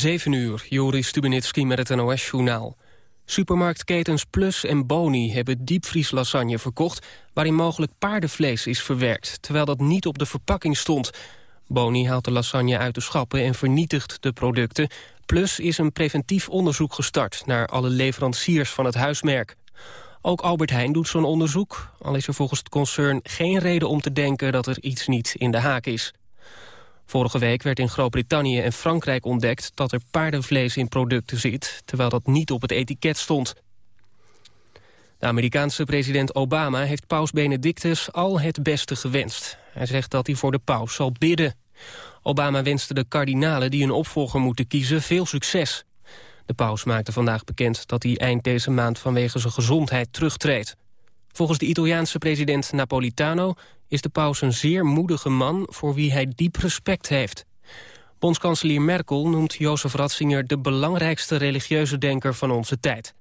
7 uur, Joris Stubenitski met het NOS-journaal. Supermarktketens Plus en Boni hebben diepvrieslasagne verkocht... waarin mogelijk paardenvlees is verwerkt, terwijl dat niet op de verpakking stond. Boni haalt de lasagne uit de schappen en vernietigt de producten. Plus is een preventief onderzoek gestart naar alle leveranciers van het huismerk. Ook Albert Heijn doet zo'n onderzoek, al is er volgens het concern geen reden om te denken dat er iets niet in de haak is. Vorige week werd in Groot-Brittannië en Frankrijk ontdekt dat er paardenvlees in producten zit, terwijl dat niet op het etiket stond. De Amerikaanse president Obama heeft paus Benedictus al het beste gewenst. Hij zegt dat hij voor de paus zal bidden. Obama wenste de kardinalen die een opvolger moeten kiezen veel succes. De paus maakte vandaag bekend dat hij eind deze maand vanwege zijn gezondheid terugtreedt. Volgens de Italiaanse president Napolitano is de paus een zeer moedige man voor wie hij diep respect heeft. Bondskanselier Merkel noemt Jozef Ratzinger de belangrijkste religieuze denker van onze tijd.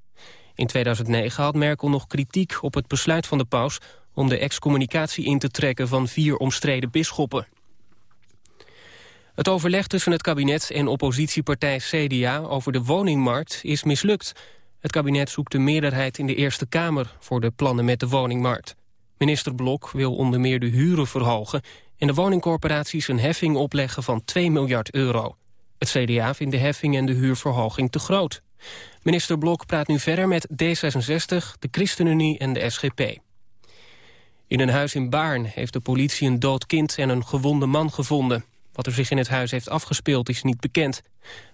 In 2009 had Merkel nog kritiek op het besluit van de paus om de excommunicatie in te trekken van vier omstreden bisschoppen. Het overleg tussen het kabinet en oppositiepartij CDA over de woningmarkt is mislukt. Het kabinet zoekt de meerderheid in de Eerste Kamer voor de plannen met de woningmarkt. Minister Blok wil onder meer de huren verhogen... en de woningcorporaties een heffing opleggen van 2 miljard euro. Het CDA vindt de heffing en de huurverhoging te groot. Minister Blok praat nu verder met D66, de ChristenUnie en de SGP. In een huis in Baarn heeft de politie een dood kind en een gewonde man gevonden. Wat er zich in het huis heeft afgespeeld is niet bekend.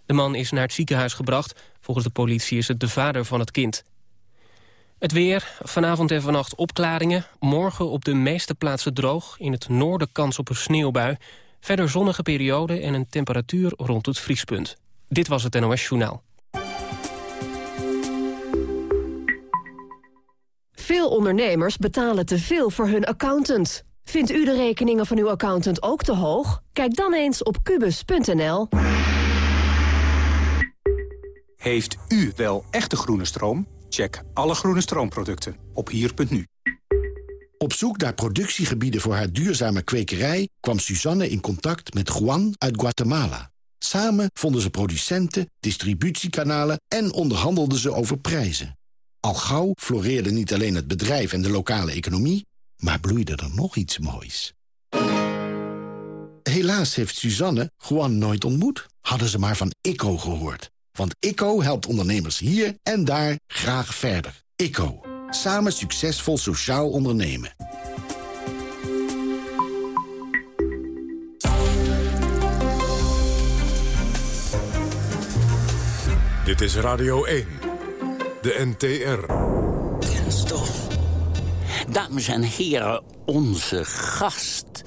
De man is naar het ziekenhuis gebracht. Volgens de politie is het de vader van het kind. Het weer, vanavond en vannacht opklaringen. Morgen op de meeste plaatsen droog. In het noorden kans op een sneeuwbui. Verder zonnige periode en een temperatuur rond het vriespunt. Dit was het NOS Journaal. Veel ondernemers betalen te veel voor hun accountant. Vindt u de rekeningen van uw accountant ook te hoog? Kijk dan eens op kubus.nl. Heeft u wel echte groene stroom? Check alle groene stroomproducten op hier.nu. Op zoek naar productiegebieden voor haar duurzame kwekerij... kwam Suzanne in contact met Juan uit Guatemala. Samen vonden ze producenten, distributiekanalen... en onderhandelden ze over prijzen. Al gauw floreerde niet alleen het bedrijf en de lokale economie... maar bloeide er nog iets moois. Helaas heeft Suzanne Juan nooit ontmoet. Hadden ze maar van ICO gehoord. Want ICO helpt ondernemers hier en daar graag verder. ICO. Samen succesvol sociaal ondernemen. Dit is Radio 1. De NTR. Kenstof. Dames en heren, onze gast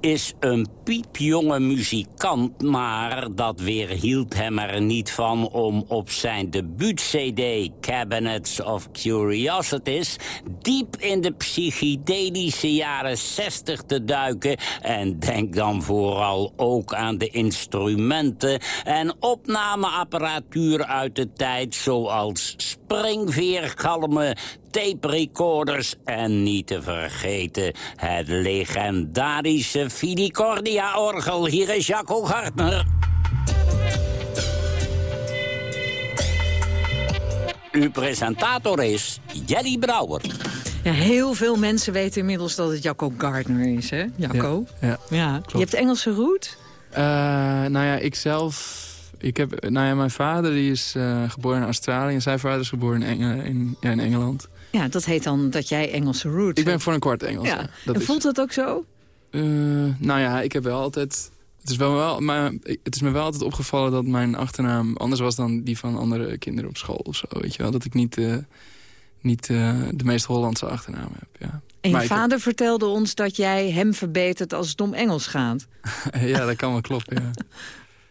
is een piepjonge muzikant... maar dat weerhield hem er niet van om op zijn debuut-cd... Cabinets of Curiosities... diep in de psychedelische jaren 60 te duiken... en denk dan vooral ook aan de instrumenten... en opnameapparatuur uit de tijd... zoals springveergalmen, tape recorders... en niet te vergeten het legendarische Fidicordia-orgel. Hier is Jacco Gartner. Uw presentator is Jelly Brouwer. Ja, heel veel mensen weten inmiddels dat het Jacco Gardner is, hè? Jacco? Ja, ja, Je hebt Engelse root? Uh, nou ja, ik zelf... Ik heb, nou ja, mijn vader die is uh, geboren in Australië... en zijn vader is geboren in, Eng in, ja, in Engeland. Ja, dat heet dan dat jij Engelse roots Ik ben voor een kwart Engels, ja. Dat en voelt dat ook zo? Uh, nou ja, ik heb wel altijd... Het is, wel, wel, maar het is me wel altijd opgevallen dat mijn achternaam anders was dan die van andere kinderen op school of zo. Weet je wel? Dat ik niet, uh, niet uh, de meest Hollandse achternaam heb. Ja. En je vader heb... vertelde ons dat jij hem verbetert als het om Engels gaat. ja, dat kan wel kloppen, ja.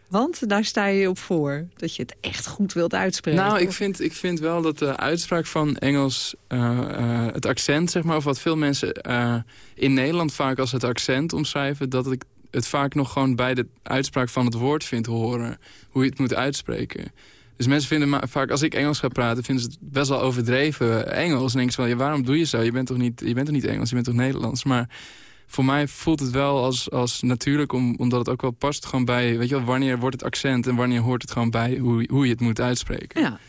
Want daar sta je op voor, dat je het echt goed wilt uitspreken. Nou, ik vind, ik vind wel dat de uitspraak van Engels, uh, uh, het accent, zeg maar... of wat veel mensen uh, in Nederland vaak als het accent omschrijven... dat ik het vaak nog gewoon bij de uitspraak van het woord vind horen... hoe je het moet uitspreken. Dus mensen vinden vaak, als ik Engels ga praten... vinden ze het best wel overdreven Engels. En denken ze van, ja, waarom doe je zo? Je bent toch niet, je bent toch niet Engels, je bent toch Nederlands? Maar voor mij voelt het wel als, als natuurlijk, om, omdat het ook wel past gewoon bij... weet je wel, wanneer wordt het accent en wanneer hoort het gewoon bij hoe, hoe je het moet uitspreken. Ja.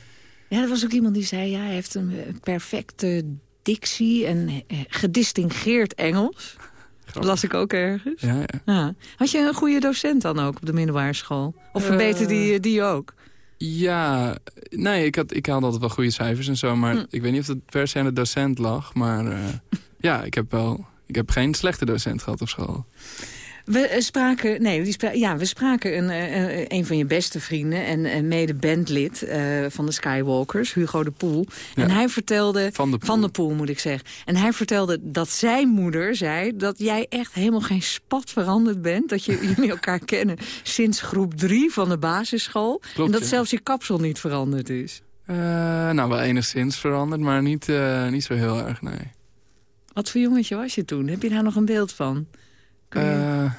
ja, er was ook iemand die zei, ja, hij heeft een eh, perfecte dictie en eh, gedistingeerd Engels. Dat las ik ook ergens. Ja, ja. Ja. Had je een goede docent dan ook op de middelbare school? Of verbeterde Eh, die, die ook? Ja, nee, ik, had, ik haalde altijd wel goede cijfers en zo. Maar Hm. ik weet niet of het per se aan de docent lag. Maar eh, ja, ik heb wel... Ik heb geen slechte docent gehad op school. We eh, spraken, nee, die spra ja, we spraken een, eh, eh, een van je beste vrienden en, en mede bandlid eh, van de Skywalkers, Hugo de Poel. En Ja. hij vertelde, Van de Poel. van de Poel moet ik zeggen. En hij vertelde dat zijn moeder zei dat jij echt helemaal geen spat veranderd bent. Dat je, jullie elkaar kennen sinds groep drie van de basisschool. Klopt, en dat ja. zelfs je kapsel niet veranderd is. Nou, wel enigszins veranderd, maar niet, niet zo heel erg, nee. Wat voor jongetje was je toen? Heb je daar nog een beeld van? Je- Eh,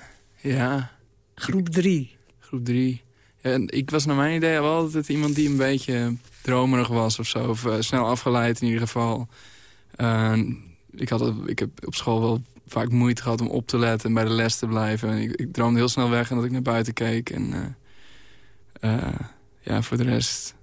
ja, groep drie. groep drie. Ja, en ik was naar mijn idee wel altijd iemand die een beetje dromerig was of zo. Of eh, snel afgeleid in ieder geval. Ik, had, ik heb op school wel vaak moeite gehad om op te letten en bij de les te blijven. En ik, ik droomde heel snel weg en dat ik naar buiten keek. En eh, ja, voor de rest...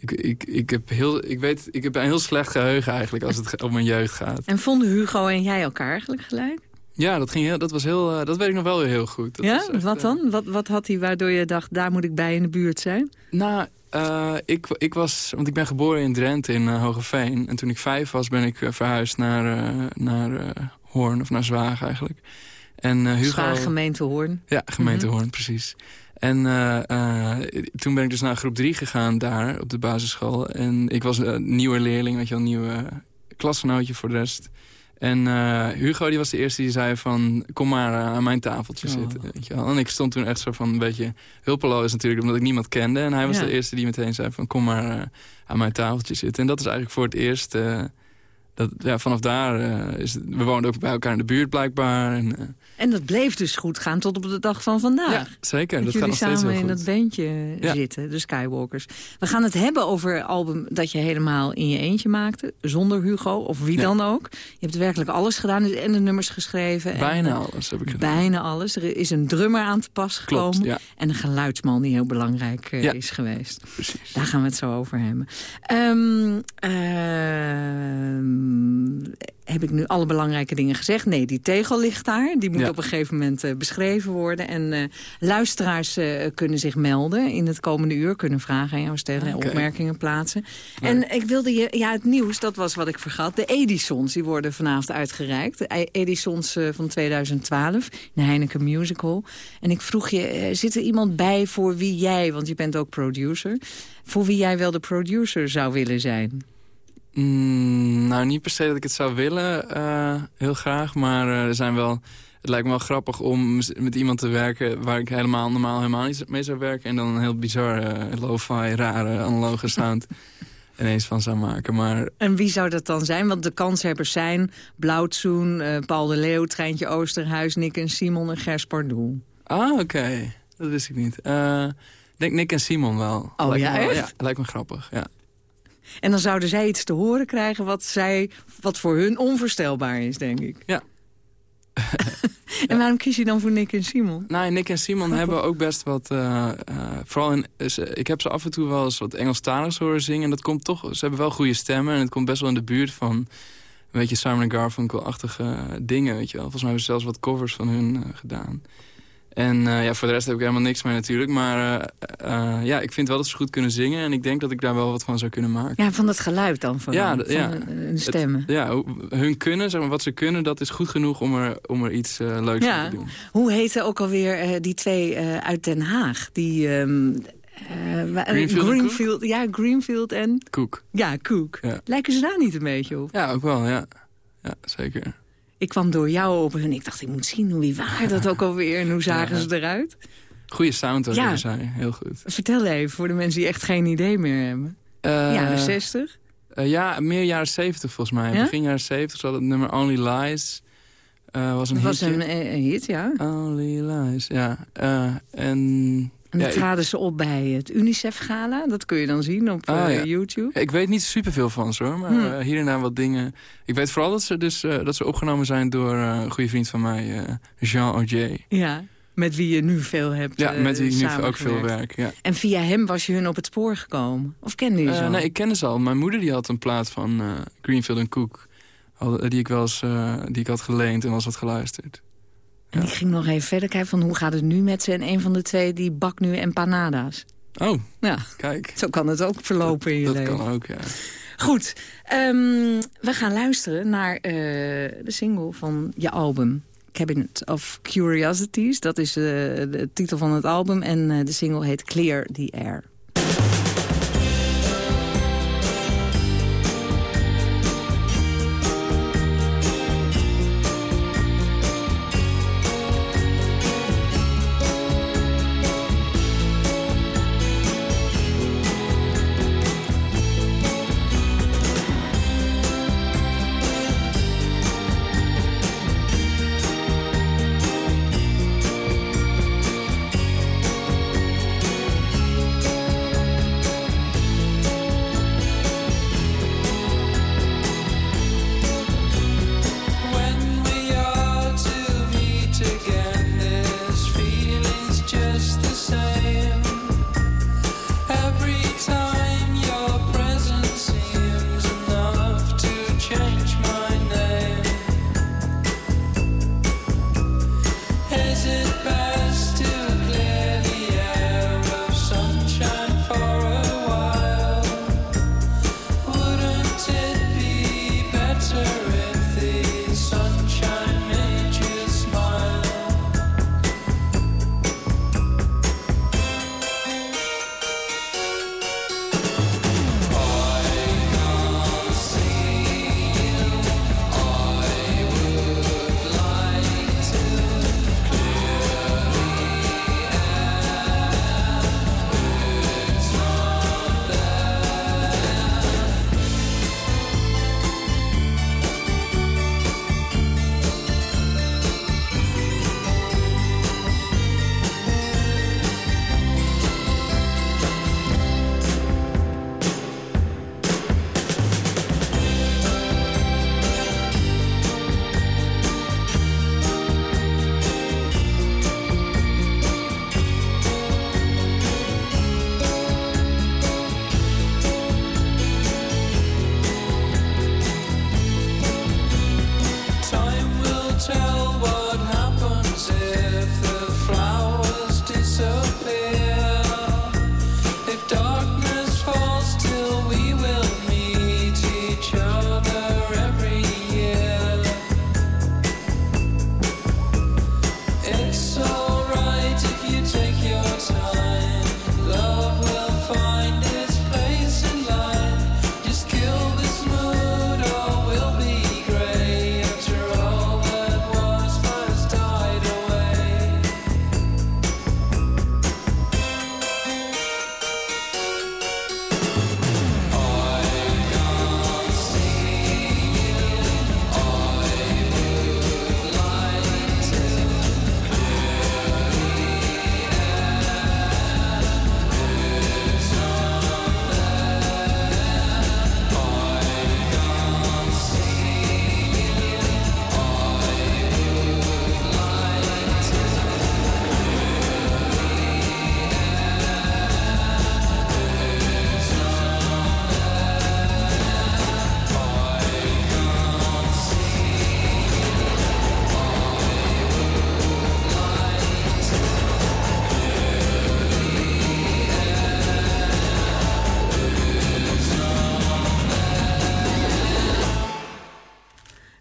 Ik, ik, ik, heb heel, ik, weet, ik heb een heel slecht geheugen eigenlijk als het om mijn jeugd gaat. En vonden Hugo en jij elkaar eigenlijk gelijk? Ja, dat, ging heel, dat, was heel, eh, dat weet ik nog wel weer heel goed. Dat ja, echt, wat eh, dan? Wat, wat had hij waardoor je dacht, daar moet ik bij in de buurt zijn? Nou, eh, ik, ik was, want ik ben geboren in Drenthe in uh, Hogeveen. En toen ik vijf was, ben ik verhuisd naar, naar Hoorn, of naar Zwaag eigenlijk. En Hugo... Zwaag, gemeente Hoorn. Ja, gemeente mm -hmm. Hoorn, precies. En uh, toen ben ik dus naar groep drie gegaan daar, op de basisschool. En ik was een nieuwe leerling, weet je wel, een nieuwe klasgenootje voor de rest. En uh, Hugo die was de eerste die zei van... kom maar uh, aan mijn tafeltje oh. zitten. Weet je wel. En ik stond toen echt zo van een beetje hulpeloos natuurlijk... omdat ik niemand kende. En hij was ja. de eerste die meteen zei van... kom maar uh, aan mijn tafeltje zitten. En dat is eigenlijk voor het eerst... dat, ja, vanaf daar is het, we woonden ook bij elkaar in de buurt blijkbaar. En, en dat bleef dus goed gaan tot op de dag van vandaag. Ja, zeker. Dat, dat jullie gaat nog samen in dat bandje ja. zitten, de Skywalkers. We gaan het hebben over album dat je helemaal in je eentje maakte. Zonder Hugo, of wie ja. dan ook. Je hebt werkelijk alles gedaan en de nummers geschreven. Bijna en, alles heb ik gedaan. Bijna alles. Er is een drummer aan te pas gekomen. Klopt. En een geluidsman die heel belangrijk uh, is geweest. Precies. Daar gaan we het zo over hebben. Um, uh, heb ik nu alle belangrijke dingen gezegd? Nee, die tegel ligt daar. Die moet ja. op een gegeven moment uh, beschreven worden. En uh, luisteraars uh, kunnen zich melden in het komende uur. Kunnen vragen aan jou stellen en okay. opmerkingen plaatsen. En ik wilde je... Ja, het nieuws, dat was wat ik vergat. De Edisons, die worden vanavond uitgereikt. De Edisons van 2012 in de Heineken Musical. En ik vroeg je, zit er iemand bij voor wie jij... want je bent ook producer... voor wie jij wel de producer zou willen zijn? Mm, nou, niet per se dat ik het zou willen, uh, heel graag. Maar uh, er zijn wel... Het lijkt me wel grappig om met iemand te werken... waar ik helemaal normaal helemaal niet mee zou werken... en dan een heel bizar, uh, lo-fi, rare, analoge sound ineens van zou maken. Maar... En wie zou dat dan zijn? Want de kanshebbers zijn Blauwtsoen, Paul de Leeuw... Treintje Oosterhuis, Nick en Simon en Gers Pardoel. Ah, oké. Okay. Dat wist ik niet. ik denk Nick en Simon wel. Oh lijkt ja, me wel, echt? Ja, lijkt me grappig, ja. En dan zouden zij iets te horen krijgen wat, zij, wat voor hun onvoorstelbaar is, denk ik. Ja. en waarom kies je dan voor Nick en Simon? Nou, Nick en Simon hebben ook best wat... Uh, uh, vooral in, ik heb ze af en toe wel eens wat Engelstaligs horen zingen. En dat komt toch... Ze hebben wel goede stemmen. En het komt best wel in de buurt van... een beetje Simon Garfunkel-achtige dingen, weet je wel. Volgens mij hebben ze zelfs wat covers van hun uh, gedaan. En uh, ja, voor de rest heb ik helemaal niks mee natuurlijk. Maar uh, uh, ja, ik vind wel dat ze goed kunnen zingen. En ik denk dat ik daar wel wat van zou kunnen maken. Ja, van dat geluid dan van, ja, van ja. hun stemmen. Het, ja, hun kunnen, zeg maar, wat ze kunnen, dat is goed genoeg om er, om er iets leuks ja. te doen. Hoe heten ook alweer die twee uit Den Haag? Die... Um, Greenfield, Greenfield ja, Greenfield en... Cook. Ja, Cook. Ja. Lijken ze daar niet een beetje op? Ja, ook wel, ja. Ja, zeker. Ik kwam door jou op en ik dacht, ik moet zien wie waren dat ook alweer en hoe zagen ja. ze eruit? Goeie sound, wat ja. je zei. Heel goed. Vertel even voor de mensen die echt geen idee meer hebben. Uh, jaren 60? Uh, ja, meer jaren 70 volgens mij. Ja? Begin jaren 70 zat het nummer Only Lies. Uh, was een dat was een, hit, ja. Only Lies, ja. en En dan traden ze op bij het UNICEF-gala. Dat kun je dan zien op Ah, eh, ja. YouTube. Ik weet niet superveel van ze hoor, maar Hmm. eh, hier en daar wat dingen. Ik weet vooral dat ze, dus, eh, dat ze opgenomen zijn door een goede vriend van mij, Jean Audier. Ja, met wie je nu veel hebt Ja, met wie ik nu ook veel werk. Ja. En via hem was je hun op het spoor gekomen? Of kende je ze al? nee, ik kende ze al. Mijn moeder die had een plaat van Greenfield en Cook. Die ik wel eens die ik had geleend en eens had geluisterd. En die ging nog even verder kijken van hoe gaat het nu met ze. En een van de twee die bakt nu empanada's. Oh, Ja, kijk. zo kan het ook verlopen in je Dat leven. kan ook, ja. Goed, ehm, we gaan luisteren naar eh, de single van je album. Cabinet of Curiosities, dat is eh, de titel van het album. En eh, de single heet Clear the Air.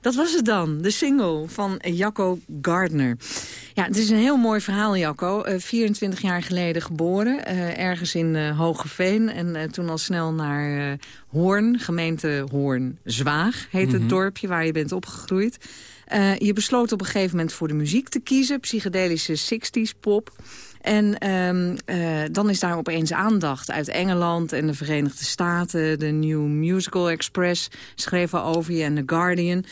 Dat was het dan, de single van Jacco Gardner. Ja, het is een heel mooi verhaal, Jacco. Eh, 24 jaar geleden geboren, eh, ergens in eh Hogeveen. En eh, toen al snel naar eh, Hoorn, gemeente Hoorn-Zwaag heet het dorpje waar je bent opgegroeid. Eh, je besloot op een gegeven moment voor de muziek te kiezen, psychedelische 60s pop. En ehm, eh, dan is daar opeens aandacht uit Engeland en de Verenigde Staten. De New Musical Express schreven over je en The Guardian.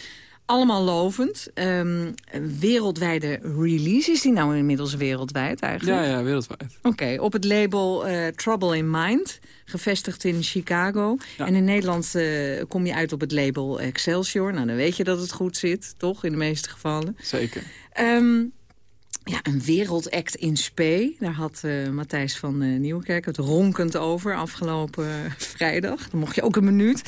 Allemaal lovend. Ehm, wereldwijde release. Is die nou inmiddels wereldwijd eigenlijk? Ja, ja, wereldwijd. Oké, op het label eh, Trouble in Mind, gevestigd in Chicago. Ja. En in Nederland eh, kom je uit op het label Excelsior. Nou, dan weet je dat het goed zit, toch? In de meeste gevallen. Zeker. Ehm, ja, een wereldact in spe. Daar had eh, Matthijs van eh, Nieuwkerk het ronkend over afgelopen eh, vrijdag. Dan mocht je ook een minuut.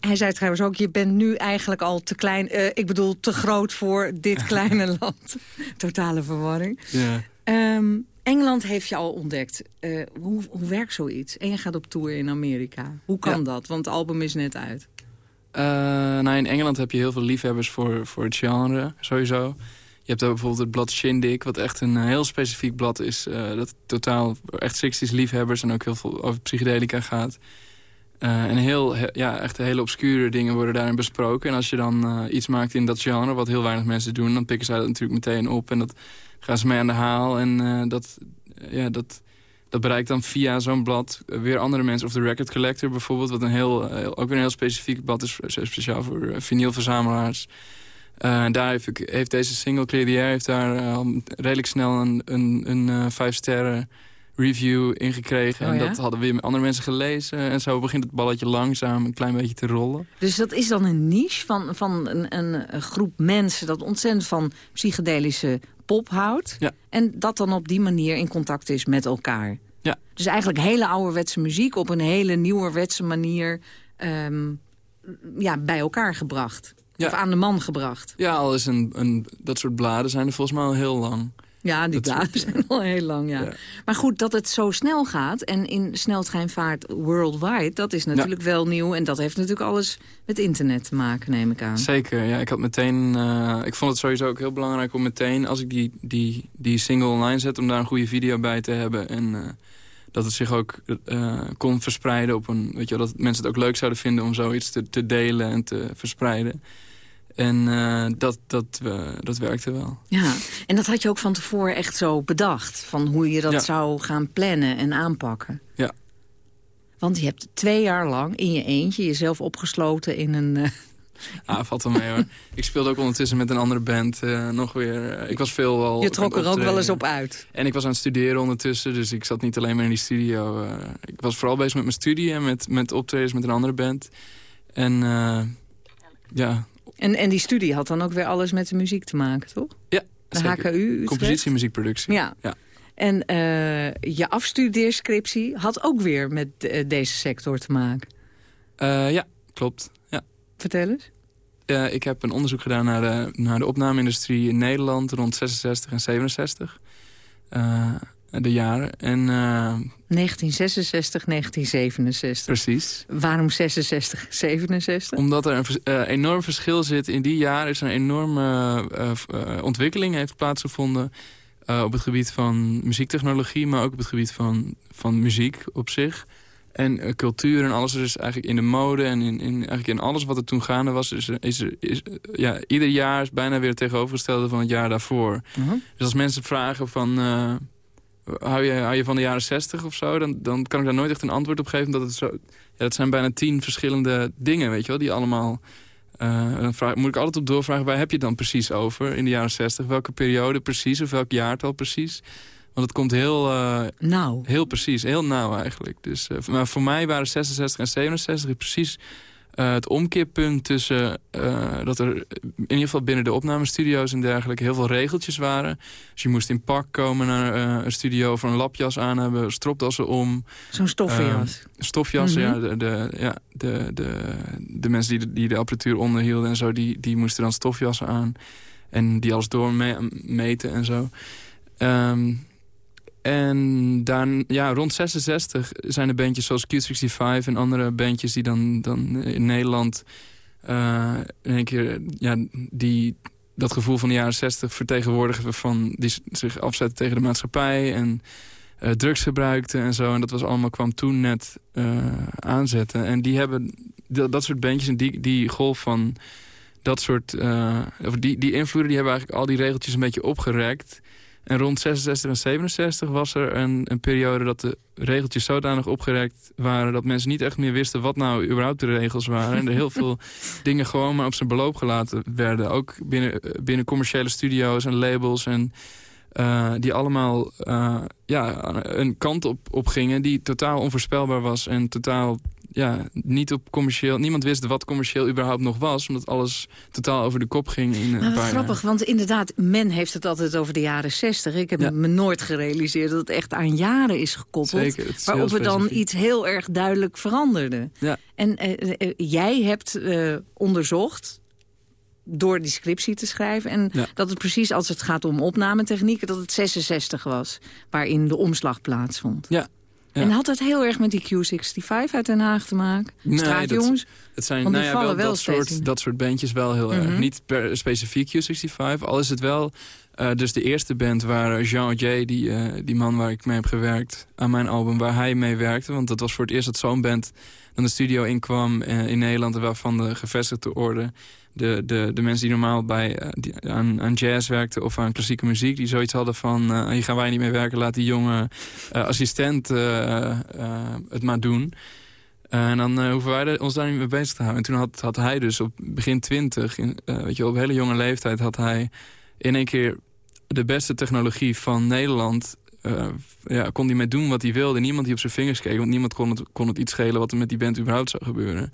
Hij zei trouwens ook, je bent nu eigenlijk al te klein... ik bedoel, te groot voor dit kleine land. Totale verwarring. Ja. Ehm, Engeland heeft je al ontdekt. Hoe, hoe werkt zoiets? En je gaat op tour in Amerika. Hoe kan Ja. dat? Want het album is net uit. Nou, in Engeland heb je heel veel liefhebbers voor, voor het genre, sowieso. Je hebt ook bijvoorbeeld het blad Shindig, wat echt een heel specifiek blad is. eh, dat totaal echt 60s liefhebbers en ook heel veel over psychedelica gaat. Eh, en heel, he- ja, echt hele obscure dingen worden daarin besproken. En als je dan eh, iets maakt in dat genre, wat heel weinig mensen doen... dan pikken zij dat natuurlijk meteen op en dat gaan ze mee aan de haal. En dat, ja, dat, dat bereikt dan via zo'n blad weer andere mensen. Of de Record Collector bijvoorbeeld, wat een heel, ook weer een heel specifiek blad is... speciaal voor vinylverzamelaars. Eh, en daar heeft, ik, heeft deze single, Clear the Air, heeft daar eh, redelijk snel een, een, een eh, vijf sterren review ingekregen. Oh en ja? dat hadden weer andere mensen gelezen. En zo begint het balletje langzaam een klein beetje te rollen. Dus dat is dan een niche van, van een, een, groep mensen... dat ontzettend van psychedelische pop houdt. Ja. En dat dan op die manier in contact is met elkaar. Ja. Dus eigenlijk hele ouderwetse muziek... op een hele nieuwerwetse manier ehm, ja, bij elkaar gebracht. Ja. Of aan de man gebracht. Ja, al is een, een, dat soort bladen zijn er volgens mij al heel lang. Ja, die Dat bladen zijn al heel lang, ja. Ja. Maar goed, dat het zo snel gaat en in sneltreinvaart worldwide... dat is natuurlijk wel nieuw en dat heeft natuurlijk alles met internet te maken, neem ik aan. Zeker, ja. Ik had meteen... eh, ik vond het sowieso ook heel belangrijk om meteen... als ik die, die, die single online zet, om daar een goede video bij te hebben. En eh, dat het zich ook eh, kon verspreiden op een... Weet je wel, dat mensen het ook leuk zouden vinden om zoiets te, te delen en te verspreiden. En eh, dat, dat, dat werkte wel. Ja, en dat had je ook van tevoren echt zo bedacht... van hoe je dat Ja. zou gaan plannen en aanpakken. Ja. Want je hebt twee jaar lang in je eentje jezelf opgesloten in een... eh, Ah, valt wel mee hoor. ik speelde ook ondertussen met een andere band eh, nog weer. ik was veel al... je trok er ook wel eens op uit. En ik was aan het studeren ondertussen, dus ik zat niet alleen maar in die studio. ik was vooral bezig met mijn studie en met, met optredens met een andere band. En ja, En, en die studie had dan ook weer alles met de muziek te maken, toch? ja De zeker. HKU Utrecht? Compositie muziekproductie. Ja. Ja. En eh, je afstudeerscriptie had ook weer met eh, deze sector te maken. Eh, ja, klopt. Ja. Vertel eens. Ik heb een onderzoek gedaan naar de, naar de opname-industrie in Nederland rond 66 en 67. Eh, de jaren. En eh, 1966, 1967. precies. Waarom 66, 67? Omdat er een eh, enorm verschil zit. In die jaren is er een enorme eh, eh, ontwikkeling heeft plaatsgevonden... eh, op het gebied van muziektechnologie, maar ook op het gebied van, van muziek op zich. En eh, cultuur en alles. Dus eigenlijk in de mode en in, in, eigenlijk in alles wat er toen gaande was... is, is, is, eh, ja, ieder jaar is bijna weer het tegenovergestelde van het jaar daarvoor. Mhm. Dus als mensen vragen van... eh, hou, je, hou je van de jaren 60 of zo? Dan, dan kan ik daar nooit echt een antwoord op geven. Omdat het zo, ja, dat zijn bijna tien verschillende dingen, weet je wel. Die allemaal... eh, dan vraag, moet ik altijd op doorvragen, waar heb je het dan precies over in de jaren 60? Welke periode precies of welk jaartal precies? Want het komt heel, eh, Nou, heel precies, heel nauw eigenlijk. Dus, eh, maar voor mij waren 66 en 67 precies eh, het omkeerpunt tussen eh, dat er in ieder geval binnen de opnamestudio's en dergelijke heel veel regeltjes waren. Dus je moest in pak komen naar eh, een studio of een lapjas aan hebben, stropdassen om, zo'n stoffenjas. stofjassen. Mhm. ja, de, de, ja, de, de, de mensen die de, die de apparatuur onderhielden en zo, die, die moesten dan stofjassen aan. En die alles doormeten en zo. Ehm, en dan, ja, rond 66 zijn er bandjes zoals Q65 en andere bandjes die dan, dan in Nederland eh, in één keer ja, die, dat gevoel van de jaren 60 vertegenwoordigen van die zich afzetten tegen de maatschappij en eh, drugs gebruikten en zo. En dat was allemaal kwam toen net eh, aanzetten. En die hebben dat, dat soort bandjes en die, die golf van dat soort... of die, die invloeden die hebben eigenlijk al die regeltjes een beetje opgerekt. En rond 66 en 67 was er een, een periode dat de regeltjes zodanig opgerekt waren... dat mensen niet echt meer wisten wat nou überhaupt de regels waren. En er heel veel dingen gewoon maar op zijn beloop gelaten werden. Ook binnen, binnen commerciële studio's en labels en... eh, die allemaal eh, ja, een kant op, op gingen die totaal onvoorspelbaar was. En totaal ja, niet op commercieel... Niemand wist wat commercieel überhaupt nog was. Omdat alles totaal over de kop ging in een Maar paar wat jaar. grappig, want inderdaad, men heeft het altijd over de jaren 60. Ik heb Ja. me nooit gerealiseerd dat het echt aan jaren is gekoppeld. Zeker, is waarop er dan iets heel erg duidelijk veranderde. Ja. En eh, eh, jij hebt eh, onderzocht door die scriptie te schrijven... en Ja. dat het precies als het gaat om opnametechnieken... dat het 66 was, waarin de omslag plaatsvond. Ja. Ja. En had het heel erg met die Q65 uit Den Haag te maken? Nee, Straatjongens? Het zijn nou ja, vallen wel, wel dat, soort, dat soort bandjes wel heel erg. Mhm. Niet per specifiek Q65, al is het wel... eh, dus de eerste band waar Jean J, die, eh, die man waar ik mee heb gewerkt... aan mijn album, waar hij mee werkte. Want dat was voor het eerst dat zo'n band dan de studio inkwam eh, in Nederland... en waarvan de gevestigde orde... De, de, de mensen die normaal bij, eh, aan, aan jazz werkten of aan klassieke muziek... die zoiets hadden van, eh, hier gaan wij niet mee werken... laat die jonge eh, assistent het maar doen... En dan hoeven wij ons daar niet mee bezig te houden. En toen had, had hij dus op begin twintig, in, weet je, op hele jonge leeftijd... had hij in één keer de beste technologie van Nederland... ja, kon hij mee doen wat hij wilde. Niemand die op zijn vingers keek, want niemand kon het, kon het iets schelen... wat er met die band überhaupt zou gebeuren.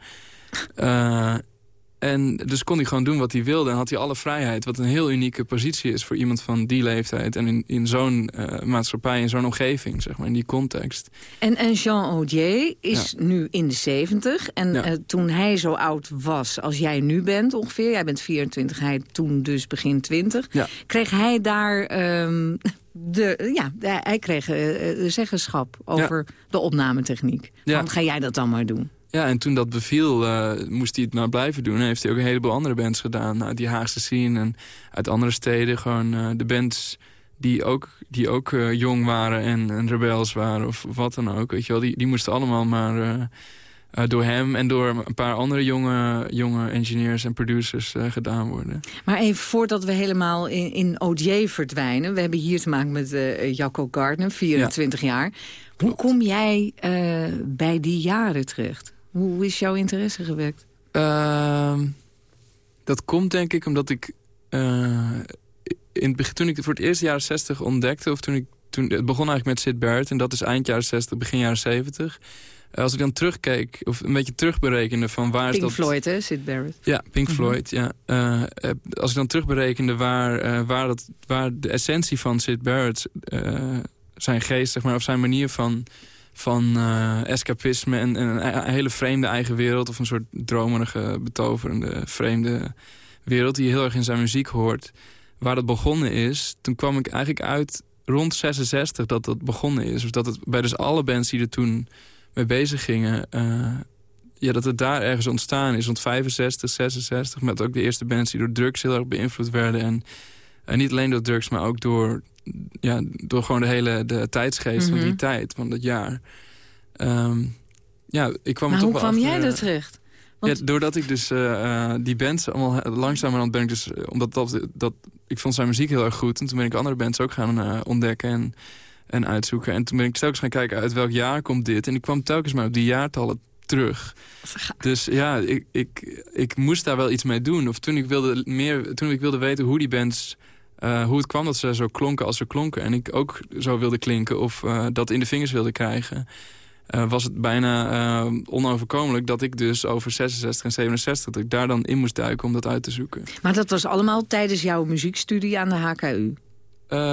En dus kon hij gewoon doen wat hij wilde en had hij alle vrijheid. Wat een heel unieke positie is voor iemand van die leeftijd. En in, in zo'n eh, maatschappij, in zo'n omgeving, zeg maar, in die context. En, en Jean Audier is nu in de 70. En Ja. eh, toen hij zo oud was als jij nu bent ongeveer... jij bent 24, hij toen dus begin 20... Ja. kreeg hij daar... ehm, de, ja, hij kreeg eh, zeggenschap over de opnametechniek. Van, ga jij dat dan maar doen? Ja, en toen dat beviel, eh, moest hij het maar blijven doen. En heeft hij ook een heleboel andere bands gedaan. Uit die Haagse scene en uit andere steden. Gewoon eh, de bands die ook, die ook eh, jong waren en, en rebels waren of wat dan ook. Weet je wel, die, die moesten allemaal maar door hem en door een paar andere jonge, jonge engineers en producers gedaan worden. Maar even voordat we helemaal in, in verdwijnen... we hebben hier te maken met eh Jacco Gardner, 24 jaar. Hoe kom jij bij die jaren terecht? Hoe is jouw interesse gewekt? Ehm, dat komt denk ik omdat ik... eh, in het begin, toen ik voor het eerst jaren 60 ontdekte... of toen ik, toen, het begon eigenlijk met Sid Barrett... en dat is eind jaren 60, begin jaren 70. Eh, als ik dan terugkeek, of een beetje terugberekende van waar is Pink dat... Floyd, hè, Sid Barrett. Ja, Pink Mhm. Floyd, ja. Eh, als ik dan terugberekende waar, waar, dat, waar de essentie van Sid Barrett... zijn geest, zeg maar, of zijn manier van, van eh, escapisme... En, en een, hele vreemde eigen wereld... of een soort dromerige, betoverende, vreemde wereld... die heel erg in zijn muziek hoort. Waar dat begonnen is, toen kwam ik eigenlijk uit rond 66 dat dat begonnen is. Of dat het bij dus alle bands die er toen mee bezig gingen... eh, ja, dat het daar ergens ontstaan is. Rond 65, 66. Met ook de eerste bands die door drugs heel erg beïnvloed werden. En, en niet alleen door drugs, maar ook door, ja, door gewoon de hele de tijdsgeest van Mhm. die tijd, van dat jaar. Ehm, ja, ik kwam Maar er hoe toch wel kwam achter, jij eh, er terecht? Want- ja, doordat ik dus eh, eh, die bands allemaal langzamerhand ben ik dus... eh, omdat dat, dat, ik vond zijn muziek heel erg goed. En toen ben ik andere bands ook gaan eh, ontdekken en, en uitzoeken. En toen ben ik telkens gaan kijken uit welk jaar komt dit. En ik kwam telkens maar op die jaartallen terug. Dus ja, ik, ik, ik moest daar wel iets mee doen. Of toen ik wilde, meer, toen ik wilde weten hoe die bands... eh, hoe het kwam dat ze zo klonken als ze klonken. En ik ook zo wilde klinken of eh, dat in de vingers wilde krijgen. eh, was het bijna onoverkomelijk dat ik dus over 66 en 67... dat ik daar dan in moest duiken om dat uit te zoeken. Maar dat was allemaal tijdens jouw muziekstudie aan de HKU?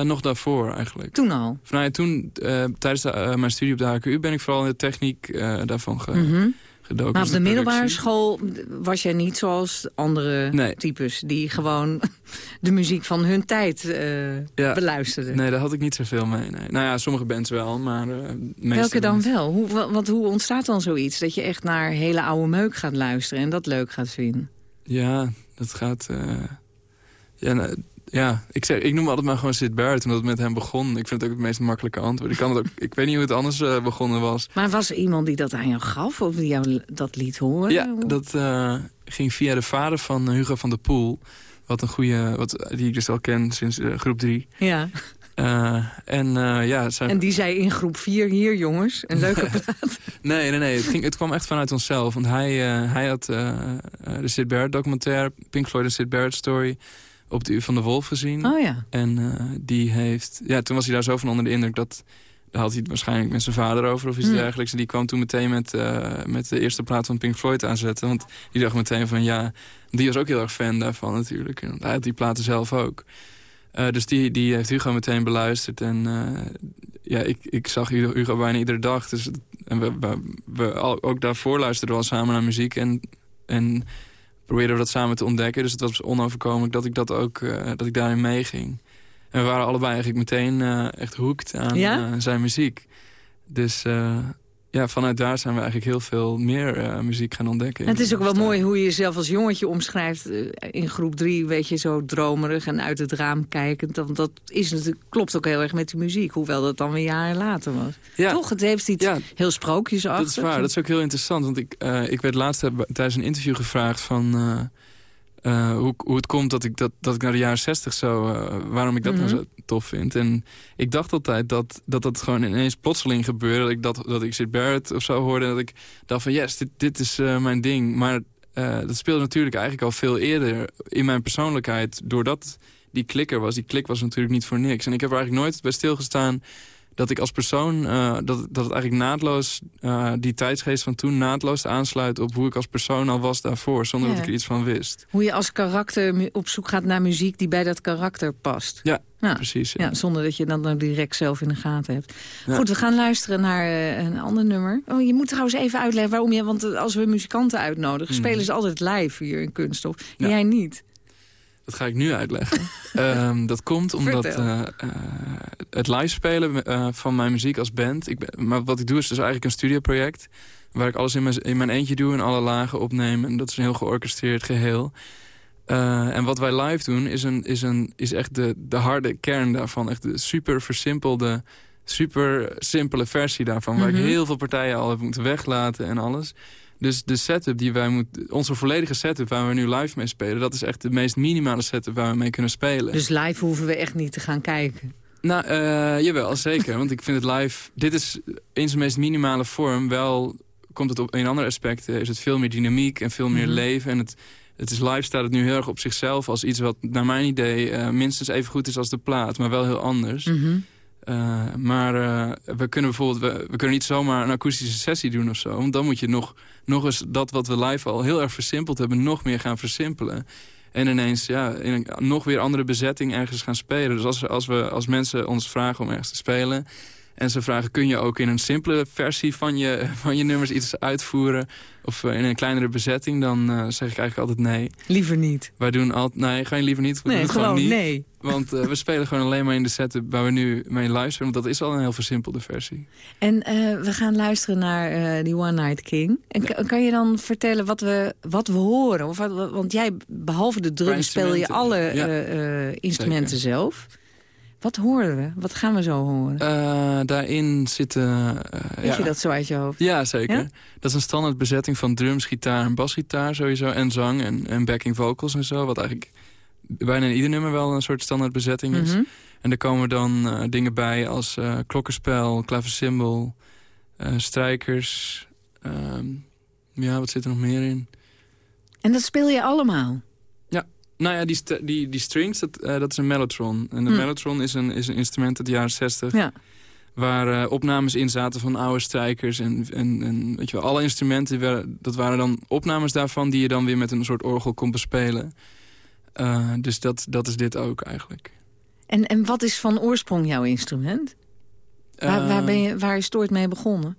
Nog daarvoor eigenlijk. Toen al? Nou ja, toen, tijdens de, mijn studie op de HKU ben ik vooral in de techniek daarvan ge, Mhm. Gedoken. Maar op de middelbare school was jij niet zoals andere Nee. types... die gewoon de muziek van hun tijd eh, Ja. beluisterden. Nee, daar had ik niet zoveel mee. Nee. Nou ja, sommige bands wel, maar... eh, Welke dan niet. wel? Hoe, wa- want hoe ontstaat dan zoiets? Dat je echt naar hele oude meuk gaat luisteren... en dat leuk gaat vinden? Ja, dat gaat... eh, ja, nou, ja ik, zeg, ik noem altijd maar gewoon Sid Barrett, omdat het met hem begon. Ik vind het ook het meest makkelijke antwoord. Ik, kan het ook, ik weet niet hoe het anders eh, begonnen was. Maar was er iemand die dat aan jou gaf? Of die jou dat liet horen? Ja, dat eh, ging via de vader van eh, Hugo van der Poel. Wat een goede, wat, die ik dus al ken sinds groep drie. Ja. En ja, zijn... En die zei in groep 4, hier jongens, een leuke plaat. Nee, nee, nee. Het, ging, het kwam echt vanuit onszelf. Want hij, hij had de Sid Barrett documentaire... Pink Floyd en Sid Barrett story... op de U van de Wolf gezien. Oh ja. En eh, die heeft... Ja, toen was hij daar zo van onder de indruk dat... Daar had hij het waarschijnlijk met zijn vader over of iets Hmm. dergelijks. En die kwam toen meteen met, eh, met de eerste plaat van Pink Floyd aanzetten. Want die dacht meteen van ja... Die was ook heel erg fan daarvan natuurlijk. En hij had die platen zelf ook. Eh, dus die, die heeft Hugo meteen beluisterd. En ja, ik, ik zag Hugo, Hugo bijna iedere dag. Dus, en we, we, we al- ook daarvoor luisterden we al samen naar muziek. En, en probeerden we dat samen te ontdekken. Dus het was onoverkomelijk dat ik, dat ook, eh, dat ik daarin meeging. En we waren allebei eigenlijk meteen eh, echt hooked aan Ja? eh, zijn muziek. Dus ja, vanuit daar zijn we eigenlijk heel veel meer eh, muziek gaan ontdekken. En het is ook wel mooi hoe je jezelf als jongetje omschrijft. eh, In groep 3, weet je, zo dromerig en uit het raam kijkend. Want dat is natuurlijk, klopt ook heel erg met de muziek. Hoewel dat dan weer jaren later was. Ja. Toch? Het heeft iets Ja. heel sprookjesachtig. Dat is waar, dat is ook heel interessant. Want ik, eh, ik werd laatst tijdens een interview gevraagd van... eh, hoe, hoe het komt dat ik, dat, dat ik naar de jaren zestig zo... eh, waarom ik dat nou Mhm. zo tof vind. En ik dacht altijd dat dat, dat gewoon ineens plotseling gebeurde. Dat ik, dat, dat ik Sid Barrett of zo hoorde. En dat ik dacht van yes, dit, dit is eh, mijn ding. Maar dat speelde natuurlijk eigenlijk al veel eerder in mijn persoonlijkheid. Doordat die klikker was. Die klik was natuurlijk niet voor niks. En ik heb er eigenlijk nooit bij stilgestaan dat ik als persoon, eh, dat, dat het eigenlijk naadloos, eh, die tijdsgeest van toen naadloos aansluit op hoe ik als persoon al was daarvoor, zonder Ja. dat ik er iets van wist. Hoe je als karakter op zoek gaat naar muziek die bij dat karakter past. Ja, Ja. precies. ja. Ja, zonder dat je dan direct zelf in de gaten hebt. Goed, we gaan luisteren naar eh, een ander nummer. Oh, je moet trouwens even uitleggen waarom je... Want als we muzikanten uitnodigen, Mhm. spelen ze altijd live hier in Kunststof. Jij niet. Dat ga ik nu uitleggen. Ehm, dat komt omdat eh, eh, het live spelen eh, van mijn muziek als band... Ik ben, maar wat ik doe is dus eigenlijk een studioproject... waar ik alles in mijn, in mijn eentje doe en alle lagen opneem. En dat is een heel georchestreerd geheel. Eh, en wat wij live doen is, een, is, een, is echt de, de harde kern daarvan. Echt de super versimpelde, super simpele versie daarvan. Waar Mhm. ik heel veel partijen al heb moeten weglaten en alles. Dus de setup die wij moeten... Onze volledige setup waar we nu live mee spelen... dat is echt de meest minimale setup waar we mee kunnen spelen. Dus live hoeven we echt niet te gaan kijken. Nou, eh, jawel, zeker. Want ik vind het live... Dit is in zijn meest minimale vorm wel... Komt het op een ander aspect, is het veel meer dynamiek en veel meer Mhm. leven. En het, het is live staat het nu heel erg op zichzelf als iets wat naar mijn idee eh, minstens even goed is als de plaat, maar wel heel anders. Mhm. Eh, maar eh, we kunnen bijvoorbeeld we, kunnen niet zomaar een akoestische sessie doen of zo. Want dan moet je nog, nog eens dat wat we live al heel erg versimpeld hebben... nog meer gaan versimpelen. En ineens ja, in een nog weer andere bezetting ergens gaan spelen. Dus als, als, we, als mensen ons vragen om ergens te spelen... en ze vragen, kun je ook in een simpele versie van je, van je nummers iets uitvoeren... of eh, in een kleinere bezetting, dan eh, zeg ik eigenlijk altijd nee. Liever niet. Wij doen altijd, nee, je liever niet. We doen Nee, het gewoon niet. nee. Want eh, we spelen gewoon alleen maar in de setup waar we nu mee luisteren. Want dat is al een heel versimpelde versie. En we gaan luisteren naar eh, die One Night King. En ka- kan je dan vertellen wat we, wat we horen? Of wat, want jij, behalve de Qua drum, speel je alle ja. instrumenten zelf. Wat horen we? Wat gaan we zo horen? Eh, daarin zitten... Weet ja. je dat zo uit je hoofd? Ja, zeker. Ja? Dat is een standaard bezetting van drums, gitaar en basgitaar sowieso. En zang en, en backing vocals en zo. Wat eigenlijk bijna in ieder nummer wel een soort standaard bezetting is. Mhm. En er komen dan eh, dingen bij als klokkenspel, klaversymbol, strijkers. ehm, ja, wat zit er nog meer in? En dat speel je allemaal? Nou ja, die, die, die strings, dat, eh, dat is een mellotron. En de Hm. mellotron is een, is een instrument uit de jaren 60. Ja. Waar eh, opnames in zaten van oude strijkers. En, en, en weet je wel, alle instrumenten, werden- dat waren dan opnames daarvan... die je dan weer met een soort orgel kon bespelen. Eh, dus dat, dat is dit ook eigenlijk. En, en wat is van oorsprong jouw instrument? Waar, waar, ben je, waar is het ooit mee begonnen?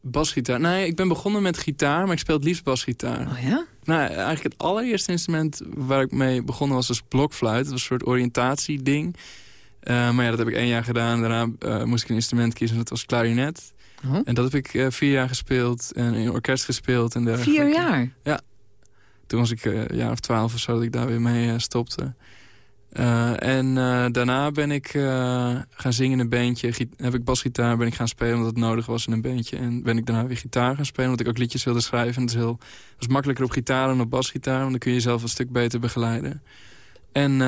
Basgitaar. Nee, ik ben begonnen met gitaar, maar ik speel het liefst basgitaar. Oh ja? Nou, eigenlijk het allereerste instrument waar ik mee begonnen was als blokfluit. Dat was een soort oriëntatieding. Eh maar ja, dat heb ik één jaar gedaan. Daarna eh, moest ik een instrument kiezen en dat was klarinet. Oh. En dat heb ik eh, vier jaar gespeeld en in orkest gespeeld. En dergelijke. Vier jaar? Toen was ik een jaar of twaalf of zo dat ik daar weer mee stopte. Eh, en eh, daarna ben ik eh, gaan zingen in een bandje. Heb ik basgitaar ben ik gaan spelen omdat het nodig was in een bandje. En ben ik daarna weer gitaar gaan spelen omdat ik ook liedjes wilde schrijven. En het is, heel, dat is makkelijker op gitaar dan op basgitaar. Want dan kun je jezelf een stuk beter begeleiden. En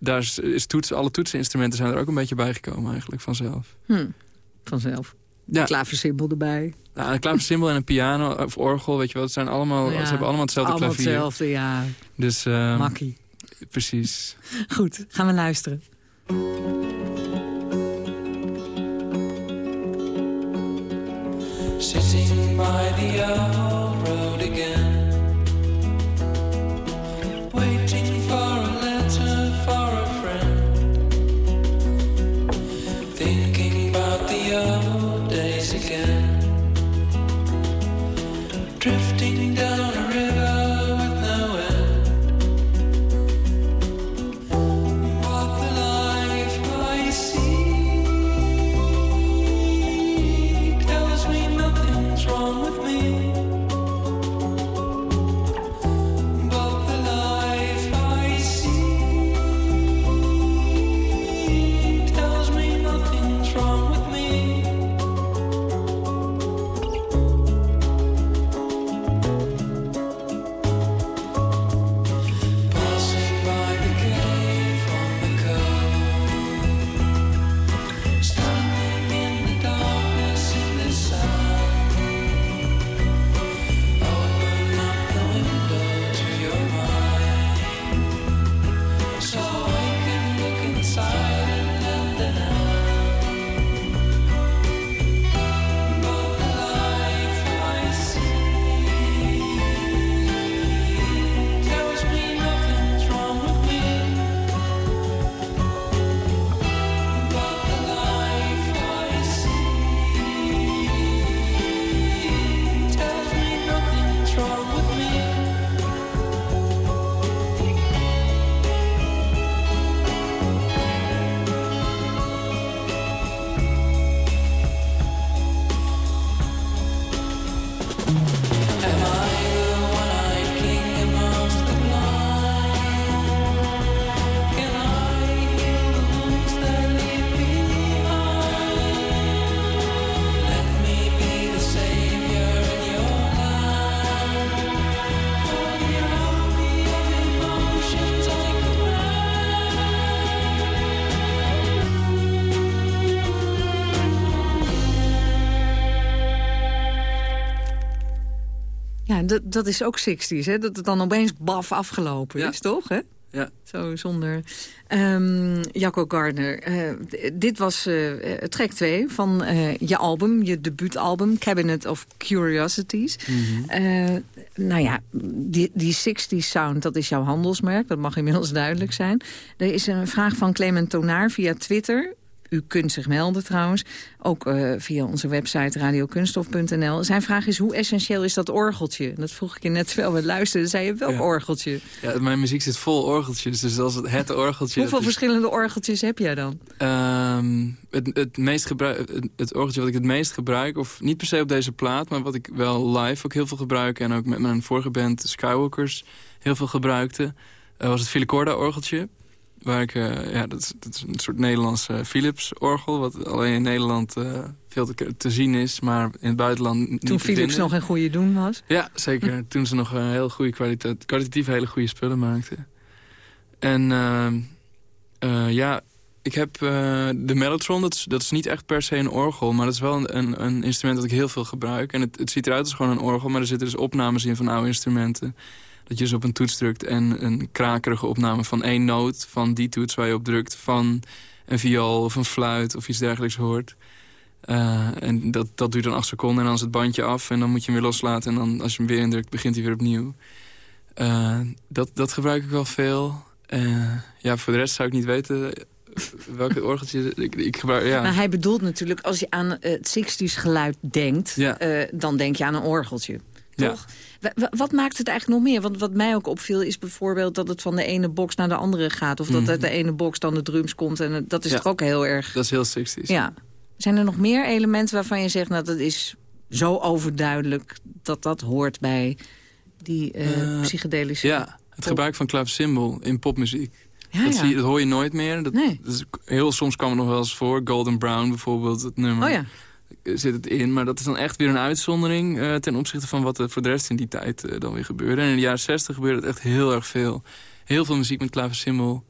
daar is, is toetsen, alle toetseninstrumenten zijn er ook een beetje bijgekomen eigenlijk vanzelf. Hm. Vanzelf. Ja. Klaversymbol erbij. Nou, een klaversymbol en een piano of orgel, weet je wel. Het zijn allemaal, Ja, Ze hebben allemaal hetzelfde allemaal klavier. hetzelfde, ja. Dus, eh, Makkie. Precies. Goed, gaan we luisteren. Sitting by the old road again, waiting for a letter for a friend, thinking about the old days again, drifting down Dat, dat is ook 60s, hè? Dat het dan opeens baf afgelopen Ja. is, toch? Hè? Ja. Zo zonder... Ehm Jacco Gardner, eh, dit was eh, track 2 van je album, je debuutalbum... Cabinet of Curiosities. Eh, nou ja, die, die 60s sound, dat is jouw handelsmerk. Dat mag inmiddels duidelijk zijn. Er is een vraag van Clement Tonaar via Twitter... U kunt zich melden trouwens, ook eh, via onze website radiokunstof.nl. Zijn vraag is, hoe essentieel is dat orgeltje? Dat vroeg ik je net terwijl we luisterden, zei je welk Ja. orgeltje? Ja, mijn muziek zit vol orgeltjes, dus als het, het orgeltje... Hoeveel dat is, verschillende orgeltjes heb jij dan? ehm, het, het, meest gebruik, het, het orgeltje wat ik het meest gebruik, of niet per se op deze plaat... maar wat ik wel live ook heel veel gebruik... en ook met mijn vorige band Skywalkers heel veel gebruikte... eh, was het Filicorda-orgeltje. Waar ik, eh, ja, dat is, dat is een soort Nederlands eh, Philips-orgel... wat alleen in Nederland eh, veel te, te zien is, maar in het buitenland niet Toen Philips vinden. nog een goede doen was? Ja, zeker. Toen ze nog een heel goede kwaliteit, kwalitatief hele goede spullen maakten. En eh, ja, ik heb de Mellotron, dat is, dat is niet echt per se een orgel... maar dat is wel een, een, een instrument dat ik heel veel gebruik. En het, het ziet eruit als gewoon een orgel, maar er zitten dus opnames in van oude instrumenten. Dat je dus op een toets drukt en een krakerige opname van één noot... van die toets waar je op drukt, van een viool of een fluit of iets dergelijks hoort... Eh, en dat, dat duurt dan acht seconden en dan is het bandje af... en dan moet je hem weer loslaten en dan als je hem weer indrukt... begint hij weer opnieuw. Eh, dat, dat gebruik ik wel veel. Eh, ja, voor de rest zou ik niet weten welke orgeltje... Ik, ik gebruik, ja. Maar hij bedoelt natuurlijk, als je aan het 60s geluid denkt... Ja. dan denk je aan een orgeltje. Ja. Toch? Wa- Wat maakt het eigenlijk nog meer? Want wat mij ook opviel is bijvoorbeeld dat het van de ene box naar de andere gaat. Of dat Mhm. uit de ene box dan de drums komt. En eh, dat is Ja. toch ook heel erg... Dat is heel 60s. Ja. Zijn er nog meer elementen waarvan je zegt... nou, dat is zo overduidelijk dat dat hoort bij die Eh, psychedelische... Ja, het gebruik van klaversymbol in popmuziek. Ja, dat, ja. Zie je, dat hoor je nooit meer. Dat, Nee. dat is, heel soms kwam het nog wel eens voor. Golden Brown bijvoorbeeld, het nummer. Oh ja. Eh, Zit het in, maar dat is dan echt weer een uitzondering... eh, ten opzichte van wat er voor de rest in die tijd eh, dan weer gebeurde. En in de jaren 60 gebeurde het echt heel erg veel. Heel veel muziek met klaversymbol.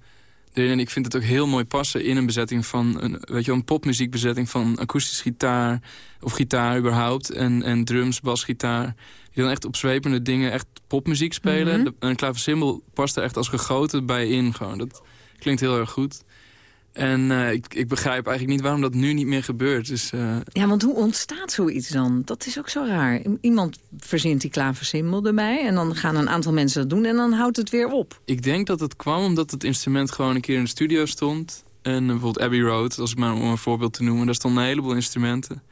En ik vind het ook heel mooi passen in een bezetting van... een, weet je, een popmuziekbezetting van akoestisch gitaar... of gitaar überhaupt, en, en drums, basgitaar... die dan echt op zwepende dingen echt popmuziek spelen. De- en een klaversymbol past er echt als gegoten bij in. Gewoon. Dat klinkt heel erg goed. En eh, ik, ik begrijp eigenlijk niet waarom dat nu niet meer gebeurt. Dus, eh, Ja, want hoe ontstaat zoiets dan? Dat is ook zo raar. Iemand verzint die klaversymbol erbij... en dan gaan een aantal mensen dat doen en dan houdt het weer op. Ik denk dat het kwam omdat het instrument gewoon een keer in de studio stond. En eh, bijvoorbeeld Abbey Road, als ik maar om een voorbeeld te noemen. Daar stonden een heleboel instrumenten.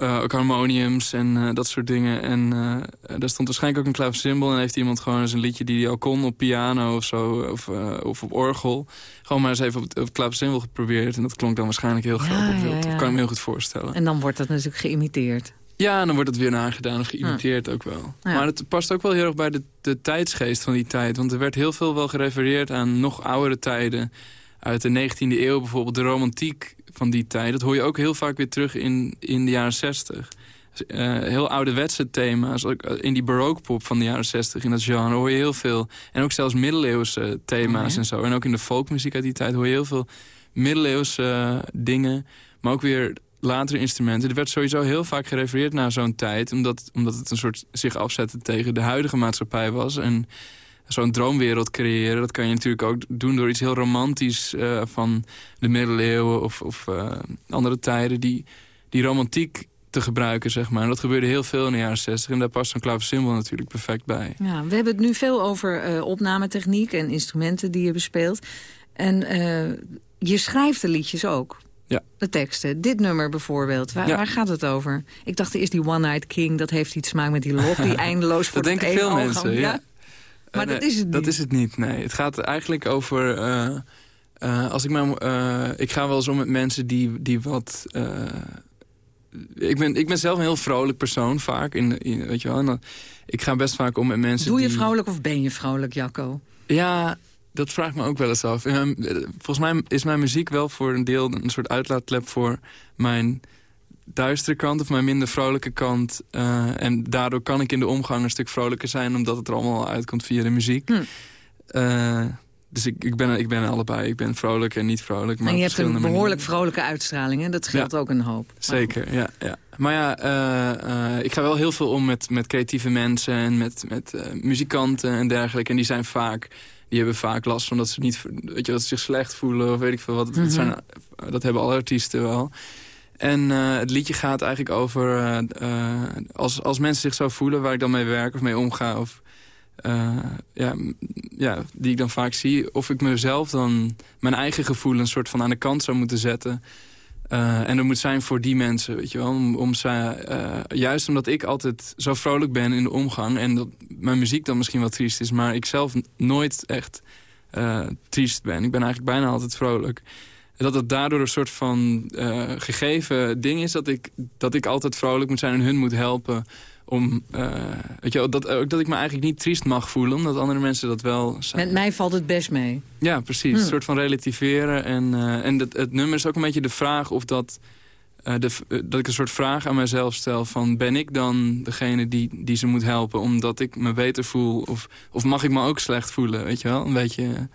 Eh, ook harmoniums en eh, dat soort dingen. En eh, daar stond waarschijnlijk ook een klaversymbol. En heeft iemand gewoon eens een liedje die hij al kon op piano of zo. Of, of op orgel. Gewoon maar eens even op het, op klaversymbol geprobeerd. En dat klonk dan waarschijnlijk heel Ja, grappig. ja, Dat kan ik me heel goed voorstellen. En dan wordt dat natuurlijk geïmiteerd. Ja, en dan wordt het weer nagedaan of geïmiteerd ook wel. Maar het past ook wel heel erg bij de, de tijdsgeest van die tijd. Want er werd heel veel wel gerefereerd aan nog oudere tijden. Uit de 19e eeuw bijvoorbeeld, de romantiek van die tijd. Dat hoor je ook heel vaak weer terug in, in de jaren 60. Eh, heel ouderwetse thema's. Ook eh, in die baroquepop van de jaren 60, in dat genre, hoor je heel veel. En ook zelfs middeleeuwse thema's Oh, ja. en zo. En ook in de folkmuziek uit die tijd hoor je heel veel middeleeuwse eh, dingen. Maar ook weer latere instrumenten. Er werd sowieso heel vaak gerefereerd naar zo'n tijd. Omdat, omdat het een soort zich afzette tegen de huidige maatschappij was. En zo'n droomwereld creëren. Dat kan je natuurlijk ook doen door iets heel romantisch eh, van de middeleeuwen of, of eh, andere tijden. Die, die romantiek te gebruiken, zeg maar. En dat gebeurde heel veel in de jaren 60. En daar past zo'n klaversymbol natuurlijk perfect bij. Ja, we hebben het nu veel over eh, opnametechniek en instrumenten die je bespeelt. En je schrijft de liedjes ook. Ja. De teksten. Dit nummer bijvoorbeeld. Waar, Ja. waar gaat het over? Ik dacht eerst die One Night King. Dat heeft iets smaak met die lok die eindeloos voor Dat denken veel mensen, ja. Maar Eh, dat is het niet. Dat is het niet, nee. Het gaat eigenlijk over... eh, eh, als ik, maar, ik ga wel eens om met mensen die, die wat... ik, ben, ik ben zelf een heel vrolijk persoon vaak. In, in, weet je wel, en dan, ik ga best vaak om met mensen Doe je die... vrolijk of ben je vrolijk, Jacco? Ja, dat vraag ik me ook wel eens af. Volgens mij is mijn muziek wel voor een deel een soort uitlaatklep voor mijn duistere kant of mijn minder vrolijke kant. Eh, en daardoor kan ik in de omgang een stuk vrolijker zijn, omdat het er allemaal uitkomt via de muziek. Hm. Eh, dus ik, ik, ben, ik ben allebei. Ik ben vrolijk en niet vrolijk. Maar en je hebt een behoorlijk manieren. vrolijke uitstraling. Hè? Dat geldt ook een hoop. Zeker, ja, ja. Maar ja, eh, ik ga wel heel veel om met, met creatieve mensen en met, met muzikanten en dergelijke. En die zijn vaak, die hebben vaak last van dat ze niet, weet je, dat ze zich slecht voelen of weet ik veel wat. Mhm. dat, zijn, dat hebben alle artiesten wel. En eh, het liedje gaat eigenlijk over eh, eh, als, als mensen zich zo voelen waar ik dan mee werk of mee omga. Of, ja, ja, die ik dan vaak zie. Of ik mezelf dan mijn eigen gevoelens soort van aan de kant zou moeten zetten. En dat moet zijn voor die mensen, weet je wel. Om, om ze, juist omdat ik altijd zo vrolijk ben in de omgang... en dat mijn muziek dan misschien wat triest is... maar ik zelf nooit echt triest ben. Ik ben eigenlijk bijna altijd vrolijk. Dat het daardoor een soort van eh, gegeven ding is... Dat ik, dat ik altijd vrolijk moet zijn en hun moet helpen... om, eh, weet je dat, ook dat ik me eigenlijk niet triest mag voelen... omdat andere mensen dat wel zijn. Met mij valt het best mee. Ja, precies. Hmm. Een soort van relativeren. En, eh, en het, het nummer is ook een beetje de vraag of dat... de, dat ik een soort vraag aan mezelf stel van... ben ik dan degene die, die ze moet helpen omdat ik me beter voel? Of, of mag ik me ook slecht voelen, weet je wel? Een beetje...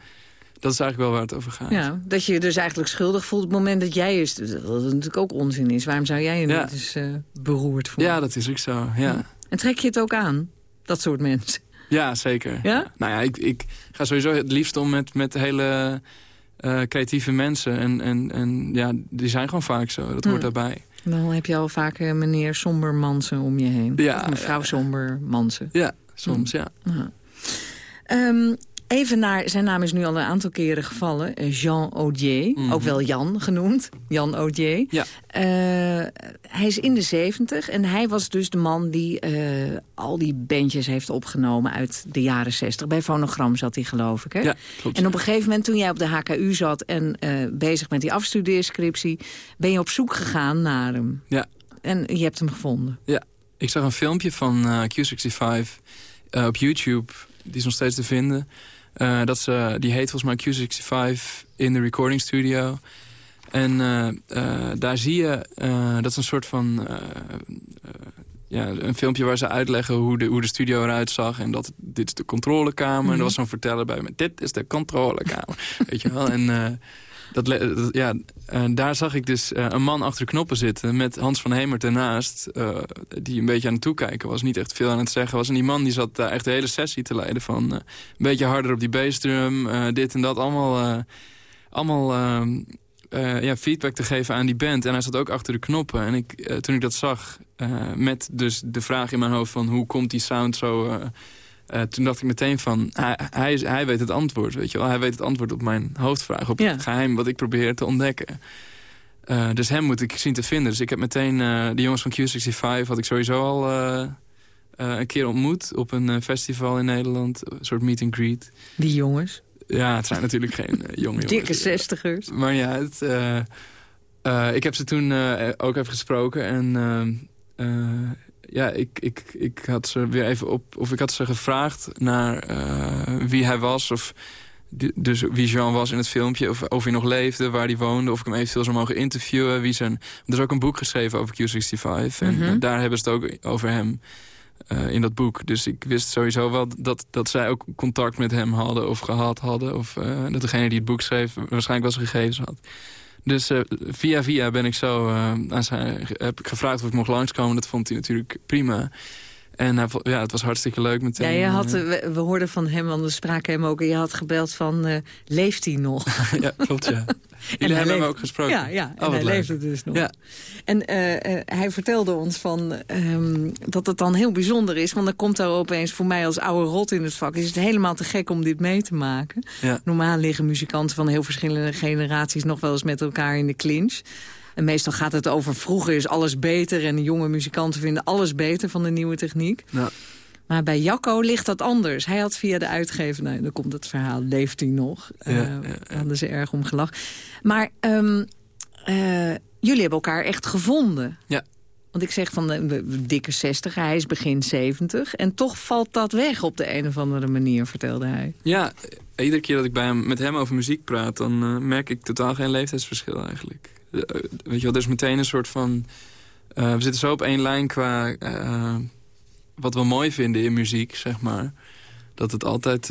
dat is eigenlijk wel waar het over gaat. Ja, dat je je dus eigenlijk schuldig voelt op het moment dat jij is. Dat natuurlijk ook onzin is. Waarom zou jij je Ja. niet eens eh, beroerd voelen? Ja, dat is ook zo, ja. En trek je het ook aan? Dat soort mensen. Ja, zeker. Ja? Nou ja, ik, ik ga sowieso het liefst om met, met hele eh, creatieve mensen. En, en, en ja, die zijn gewoon vaak zo. Dat hoort Hmm. daarbij. Dan heb je al vaak eh, meneer Sombermansen om je heen. Ja, Of mevrouw ja. Sombermansen. Ja, soms, ja. Ja. Ehm, even naar, zijn naam is nu al een aantal keren gevallen. eh, Jean Audier, Mhm. ook wel Jan genoemd. Jan Audier. Ja. Eh, hij is in de zeventig en hij was dus de man die eh, al die bandjes heeft opgenomen uit de jaren zestig. Bij Fonogram zat hij geloof ik. Hè? Ja, klopt. En op een gegeven moment toen jij op de HKU zat en bezig met die afstudeerscriptie... ben je op zoek gegaan naar hem. Ja. En je hebt hem gevonden. Ja, ik zag een filmpje van eh, Q65 eh, op YouTube. Die is nog steeds te vinden. Eh, dat ze, die heet volgens mij Q65 in de recording studio. En eh, eh, daar zie je, dat is een soort van... ja, een filmpje waar ze uitleggen hoe de, hoe de studio eruit zag. En dat dit is de controlekamer. En er was zo'n verteller bij me. Dit is de controlekamer. Weet je wel? En dat, ja, eh, daar zag ik dus eh, een man achter de knoppen zitten... met Hans van Hemert ernaast, eh, die een beetje aan het toekijken was. Niet echt veel aan het zeggen was. En die man die zat daar echt de hele sessie te leiden van... een beetje harder op die bassdrum, dit en dat. Allemaal, allemaal ehm, eh, ja, feedback te geven aan die band. En hij zat ook achter de knoppen. En ik, toen ik dat zag, met dus de vraag in mijn hoofd van... hoe komt die sound zo... eh, toen dacht ik meteen van, hij, hij, is- hij weet het antwoord, weet je wel. Hij weet het antwoord op mijn hoofdvraag, op Ja. het geheim wat ik probeer te ontdekken. Eh, dus hem moet ik zien te vinden. Dus ik heb meteen eh, de jongens van Q65 had ik sowieso al een keer ontmoet... op een festival in Nederland, een soort meet and greet. Die jongens. Ja, het zijn natuurlijk geen jonge jongens. Dikke zestigers. Maar ja, het, ik heb ze toen ook even gesproken. En ja, ik, ik, ik had ze weer even op... Of ik had ze gevraagd naar eh, wie hij was. Of dus wie Jean was in het filmpje. Of, of hij nog leefde, waar hij woonde. Of ik hem eventueel zou mogen interviewen. Wie zijn, er is ook een boek geschreven over Q65. En Mhm. eh, daar hebben ze het ook over hem. eh, in dat boek. Dus ik wist sowieso wel dat, dat zij ook contact met hem hadden of gehad hadden. Of eh, dat degene die het boek schreef waarschijnlijk wel zijn gegevens had. Dus eh, via via ben ik zo eh, aan zijn, heb ik gevraagd of ik mocht langskomen. Dat vond hij natuurlijk prima. En hij ja, het was hartstikke leuk meteen. Ja, je had, eh, we, we hoorden van hem, want we spraken hem ook... en je had gebeld van, eh, leeft hij nog? ja, klopt, ja. Jullie hebben hem leeft- ook gesproken? Ja, ja en Oh, hij leuk. leefde dus nog. Ja. En eh, hij vertelde ons van, ehm, dat het dan heel bijzonder is... want dan komt daar opeens voor mij als oude rot in het vak... is het helemaal te gek om dit mee te maken. Ja. Normaal liggen muzikanten van heel verschillende generaties... nog wel eens met elkaar in de clinch. En meestal gaat het over vroeger is alles beter... en de jonge muzikanten vinden alles beter van de nieuwe techniek. Ja. Maar bij Jacco ligt dat anders. Hij had via de uitgever, nou, dan komt het verhaal, leeft hij nog? Ja, Eh, ja, hadden ze erg om gelachen. Maar ehm, eh, jullie hebben elkaar echt gevonden. Ja. Want ik zeg van de, de dikke 60, hij is begin 70. En toch valt dat weg op de een of andere manier, vertelde hij. Ja, iedere keer dat ik bij hem, met hem over muziek praat... dan eh, merk ik totaal geen leeftijdsverschil eigenlijk. Eh, weet je wel, er is meteen een soort van... eh, we zitten zo op één lijn qua eh, wat we mooi vinden in muziek, zeg maar. Dat het altijd...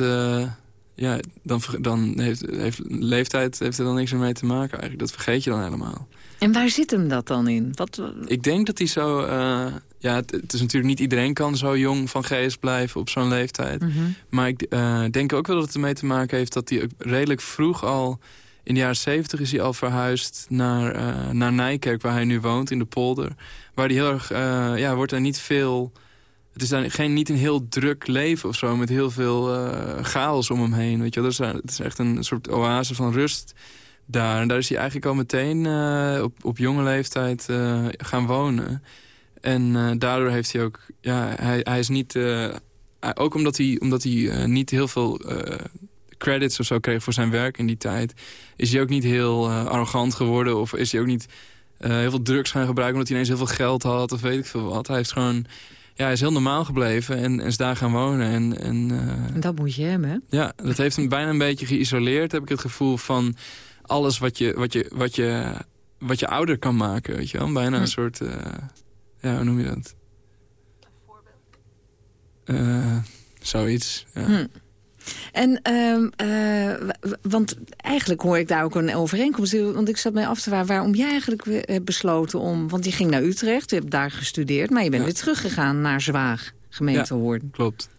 ja, dan, dan heeft, heeft leeftijd heeft er dan niks mee te maken eigenlijk. Dat vergeet je dan helemaal. En waar zit hem dat dan in? Wat, Ik denk dat hij zo... ja, het, het is natuurlijk niet iedereen kan zo jong van geest blijven op zo'n leeftijd. Mhm. Maar ik denk ook wel dat het ermee te maken heeft... dat hij redelijk vroeg al... In de jaren zeventig is hij al verhuisd naar, eh, naar Nijkerk... waar hij nu woont, in de polder. Waar hij heel erg... eh, ja, wordt er niet veel... Het is daar geen, niet een heel druk leven of zo... met heel veel eh, chaos om hem heen. Weet je? Dat is, het is echt een soort oase van rust daar. En daar is hij eigenlijk al meteen op, op jonge leeftijd gaan wonen. En daardoor heeft hij ook... Ja, hij, hij is niet... ook omdat hij, omdat hij niet heel veel credits of zo kreeg voor zijn werk in die tijd... is hij ook niet heel eh, arrogant geworden. Of is hij ook niet eh, heel veel drugs gaan gebruiken... omdat hij ineens heel veel geld had of weet ik veel wat. Hij heeft gewoon... Ja, hij is heel normaal gebleven en, en is daar gaan wonen. En, en eh, dat moet je hebben, hè? ja, dat heeft hem bijna een beetje geïsoleerd, heb ik het gevoel van alles wat je, wat je, wat je, wat je ouder kan maken, weet je wel. Bijna Hm. een soort, eh, ja, hoe noem je dat? Zoiets, ja. Hm. En, ehm, eh, want eigenlijk hoor ik daar ook een overeenkomst. in, Want ik zat mij af te vragen waarom jij eigenlijk hebt besloten om... Want je ging naar Utrecht, je hebt daar gestudeerd... maar je bent Ja. weer teruggegaan naar Zwaag, gemeente Hoorn. Klopt.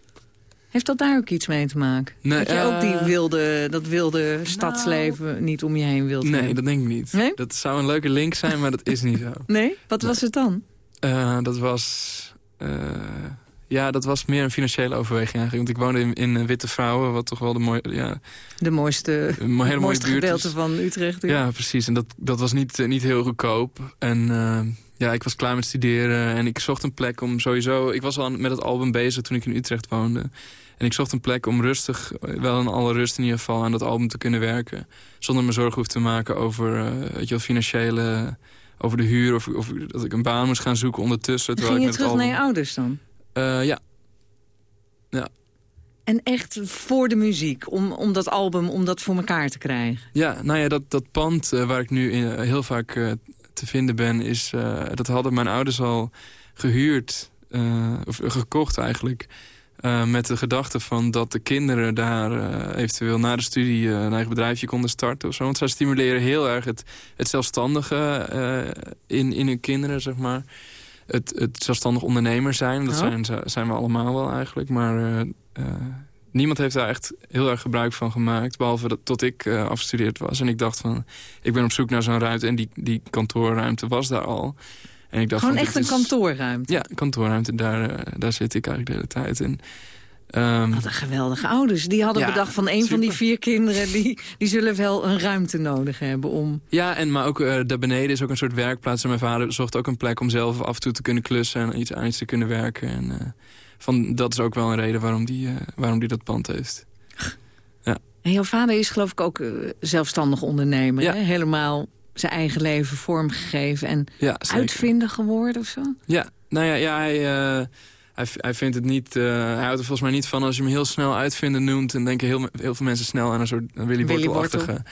Heeft dat daar ook iets mee te maken? Nee, dat je ook die eh, wilde, dat wilde stadsleven niet om je heen wilt Nee, hebben? dat denk ik niet. Nee? Dat zou een leuke link zijn, maar dat is niet zo. Nee? Wat was het dan? Eh, dat was... eh, ja, dat was meer een financiële overweging eigenlijk. Want ik woonde in, in eh, Witte Vrouwen, wat toch wel de mooie, ja, De mooiste, een hele mooie mooiste buurt gedeelte is. van Utrecht. Ja, precies. En dat, dat was niet, eh, niet heel goedkoop. En eh, ja, ik was klaar met studeren en ik zocht een plek om sowieso... Ik was al met het album bezig toen ik in Utrecht woonde. En ik zocht een plek om rustig, wel in alle rust in ieder geval... aan dat album te kunnen werken. Zonder me zorgen hoef te maken over weet je wel, financiële... Over de huur of, of dat ik een baan moest gaan zoeken ondertussen. terwijl Ging je ik met terug naar je ouders dan? Eh, ja, En echt voor de muziek, om, om dat album, om dat voor elkaar te krijgen? Ja, nou ja, dat, dat pand eh, waar ik nu in, heel vaak eh, te vinden ben... Is, eh, dat hadden mijn ouders al gehuurd eh, of gekocht eigenlijk... eh, met de gedachte van dat de kinderen daar eh, eventueel na de studie eh, een eigen bedrijfje konden starten of zo. Want zij stimuleren heel erg het, het zelfstandige eh, in, in hun kinderen, zeg maar. Het, het zelfstandig ondernemer zijn, dat Oh. zijn, zijn we allemaal wel eigenlijk. Maar eh, eh, niemand heeft daar echt heel erg gebruik van gemaakt. Behalve dat, tot ik eh, afgestudeerd was. En ik dacht van, ik ben op zoek naar zo'n ruimte. En die, die kantoorruimte was daar al. En ik dacht Gewoon van, echt een is- kantoorruimte. Ja, kantoorruimte. Daar, daar zit ik eigenlijk de hele tijd in. Ehm, Wat een geweldige ouders. Die hadden Ja, bedacht van een van die vier kinderen... Die, die zullen wel een ruimte nodig hebben om... Ja, en, maar ook eh daar beneden is ook een soort werkplaats. En mijn vader zocht ook een plek om zelf af en toe te kunnen klussen... en iets aan iets te kunnen werken. En, eh, van, dat is ook wel een reden waarom die, eh, waarom die dat pand heeft. En jouw vader is geloof ik ook zelfstandig ondernemer. Ja. Hè? Helemaal zijn eigen leven vormgegeven en Ja, uitvinder geworden of zo? Ja, nou ja, ja hij, hij, vindt het niet... eh, hij houdt er volgens mij niet van als je hem heel snel uitvinden noemt... en denken heel, heel veel mensen snel aan een soort Willy Willy Wortel-achtige.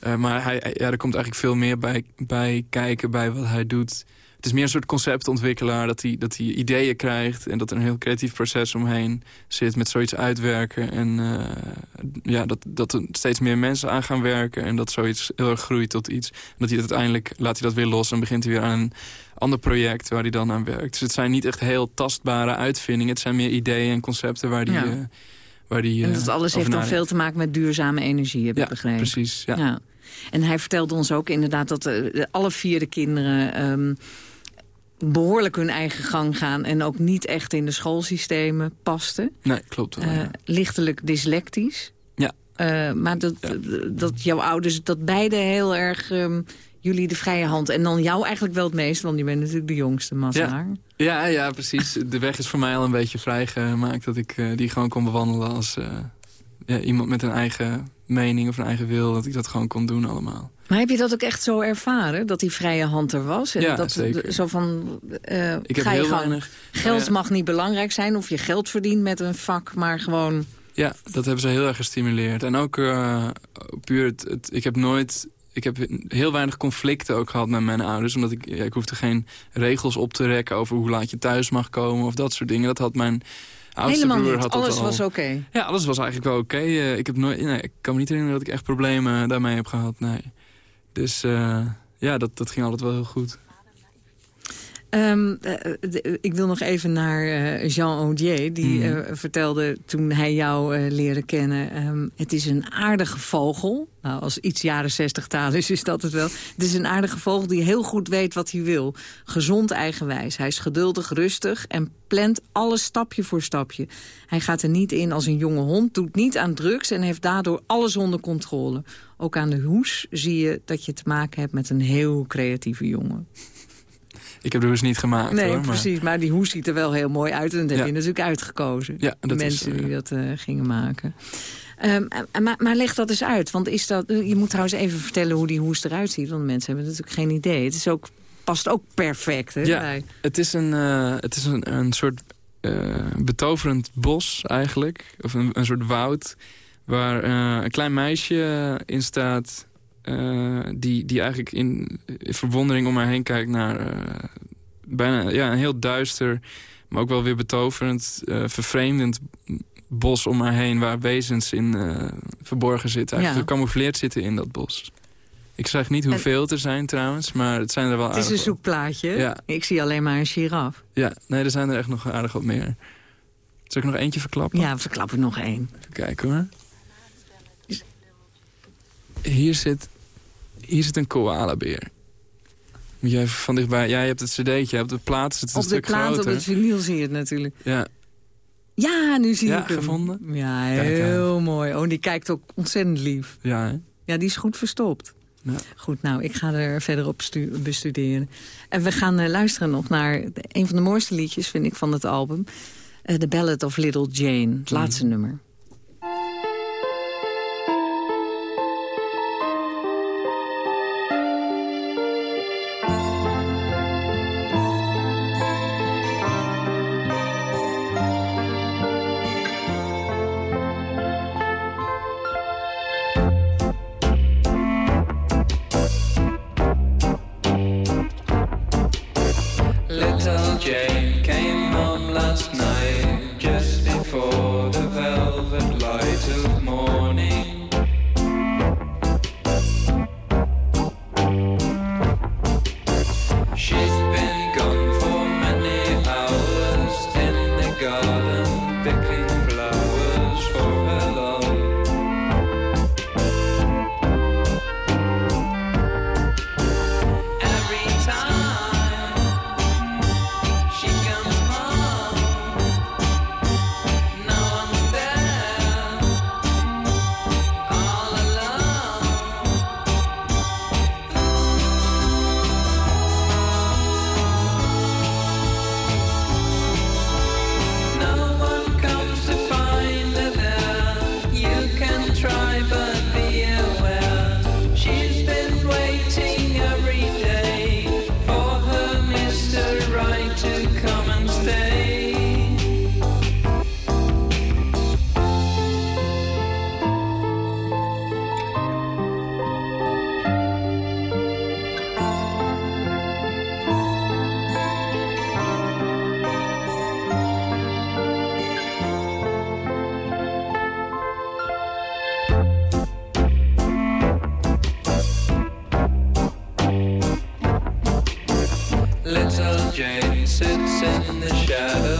Eh, maar hij- ja, er komt eigenlijk veel meer bij, bij kijken bij wat hij doet. Het is meer een soort conceptontwikkelaar, dat hij, dat hij ideeën krijgt... en dat er een heel creatief proces omheen zit met zoiets uitwerken. En eh, ja, dat, dat er steeds meer mensen aan gaan werken... en dat zoiets heel erg groeit tot iets. En dat hij dat uiteindelijk, laat hij dat weer los... en begint hij weer aan een ander project waar hij dan aan werkt. Dus het zijn niet echt heel tastbare uitvindingen. Het zijn meer ideeën en concepten waar die... Ja. eh, waar die en eh, dat alles heeft dan veel te maken met duurzame energie, heb ik Ja, begrepen. precies. Ja. Ja. En hij vertelde ons ook inderdaad dat alle vier de kinderen... ehm, behoorlijk hun eigen gang gaan... en ook niet echt in de schoolsystemen pasten. Nee, klopt wel. Eh, ja. lichtelijk dyslectisch. Ja. Eh, maar dat, dat jouw ouders, dat beide heel erg... ehm, jullie de vrije hand. En dan jou eigenlijk wel het meest, want je bent natuurlijk de jongste Mazzaar. Ja, ja, precies. De weg is voor mij al een beetje vrijgemaakt... dat ik eh, die gewoon kon bewandelen als ja, iemand met een eigen mening of een eigen wil. Dat ik dat gewoon kon doen allemaal. Maar heb je dat ook echt zo ervaren, dat die vrije hand er was? En Ja, dat zeker. Zo van, eh, Ik heb je weinig... Geld Nou ja, mag niet belangrijk zijn of je geld verdient met een vak, maar gewoon... Ja, dat hebben ze heel erg gestimuleerd. En ook eh, puur, het, het- ik heb nooit... Ik heb heel weinig conflicten ook gehad met mijn ouders. Omdat ik, ja, ik hoefde geen regels op te rekken over hoe laat je thuis mag komen. Of dat soort dingen. Dat had mijn oudste Helemaal broer niet, had alles al. was oké. Ja, alles was eigenlijk wel oké. Eh, ik heb nooit, nee, ik kan me niet herinneren dat ik echt problemen daarmee heb gehad. Nee. Dus eh, ja, dat, dat ging altijd wel heel goed. Ehm, eh, de- ik wil nog even naar eh, Jean Audier. Die Mhm. eh, vertelde toen hij jou eh, leerde kennen... ehm, het is een aardige vogel. Nou, als iets jaren 60 taal is, is dat het wel. Het is een aardige vogel die heel goed weet wat hij wil. Gezond eigenwijs. Hij is geduldig, rustig en plant alles stapje voor stapje. Hij gaat er niet in als een jonge hond, doet niet aan drugs... en heeft daardoor alles onder controle. Ook aan de hoes zie je dat je te maken hebt met een heel creatieve jongen. Ik heb de hoes niet gemaakt Nee, hoor. Maar, precies. Maar die hoes ziet er wel heel mooi uit. En dat heb Ja. je natuurlijk uitgekozen. Ja, de dat mensen die dat eh, gingen maken. Ehm, en- maar, maar leg dat eens uit. Want is dat, je moet trouwens even vertellen hoe die hoes eruit ziet. Want mensen hebben natuurlijk geen idee. Het is ook, past ook perfect hè, Ja. bij. Het is een, eh, het is een, een soort eh, betoverend bos eigenlijk. Of een, een soort woud. Waar eh, een klein meisje in staat... eh, die, die eigenlijk in, in verwondering om haar heen kijkt naar... eh, bijna ja, een heel duister, maar ook wel weer betoverend... vervreemdend bos om haar heen... waar wezens in verborgen zitten. Eigenlijk Ja. gecamoufleerd zitten in dat bos. Ik zeg niet hoeveel er zijn trouwens, maar het zijn er wel Het is een zoekplaatje. Ja. Ik zie alleen maar een giraf. Ja, nee, er zijn er echt nog aardig wat meer. Zal ik nog eentje verklappen? Ja, verklap er nog één. Even kijken hoor. Hier zit, hier zit een koalabeer. Moet je even van dichtbij... Ja, je hebt het cd'tje, op de plaat is het een Op de stuk plaat, op het vinyl zie je het natuurlijk. Ja, Ja, nu zie Ja, ik hem. gevonden? Ja, heel mooi. Oh, die kijkt ook ontzettend lief. ja hè? Ja, die is goed verstopt. Ja. Goed, nou, ik ga er verder op stu- bestuderen. En we gaan eh, luisteren nog naar een van de mooiste liedjes, vind ik, van het album. Eh, The Ballad of Little Jane, het laatste nummer. Jane sits in the shadows,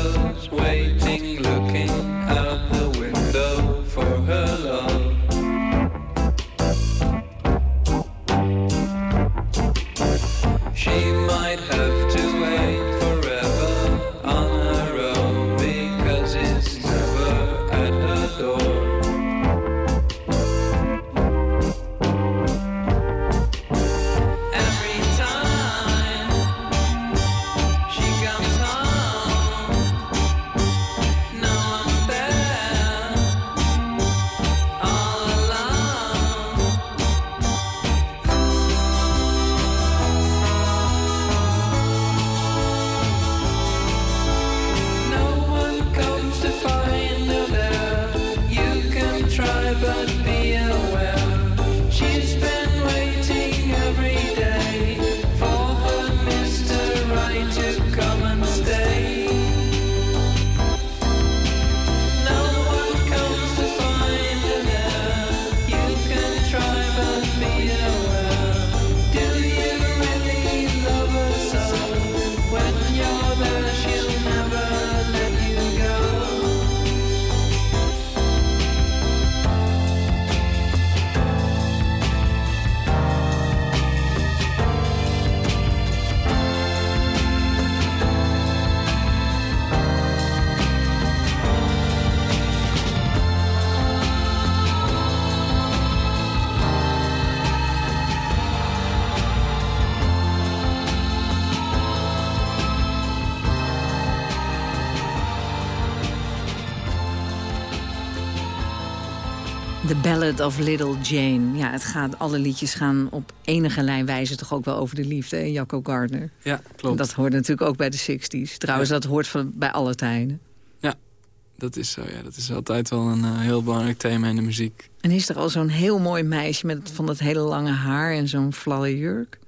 The Ballad of Little Jane. Ja, het gaat, alle liedjes gaan op enige wijze toch ook wel over de liefde, hè, Jacco Gardner. Ja, klopt. Dat hoort natuurlijk ook bij de 60s. Trouwens, dat hoort van, bij alle tijden. Dat is zo, ja. Dat is altijd wel een eh, heel belangrijk thema in de muziek. En is er al zo'n heel mooi meisje met van dat hele lange haar en zo'n flalle jurk?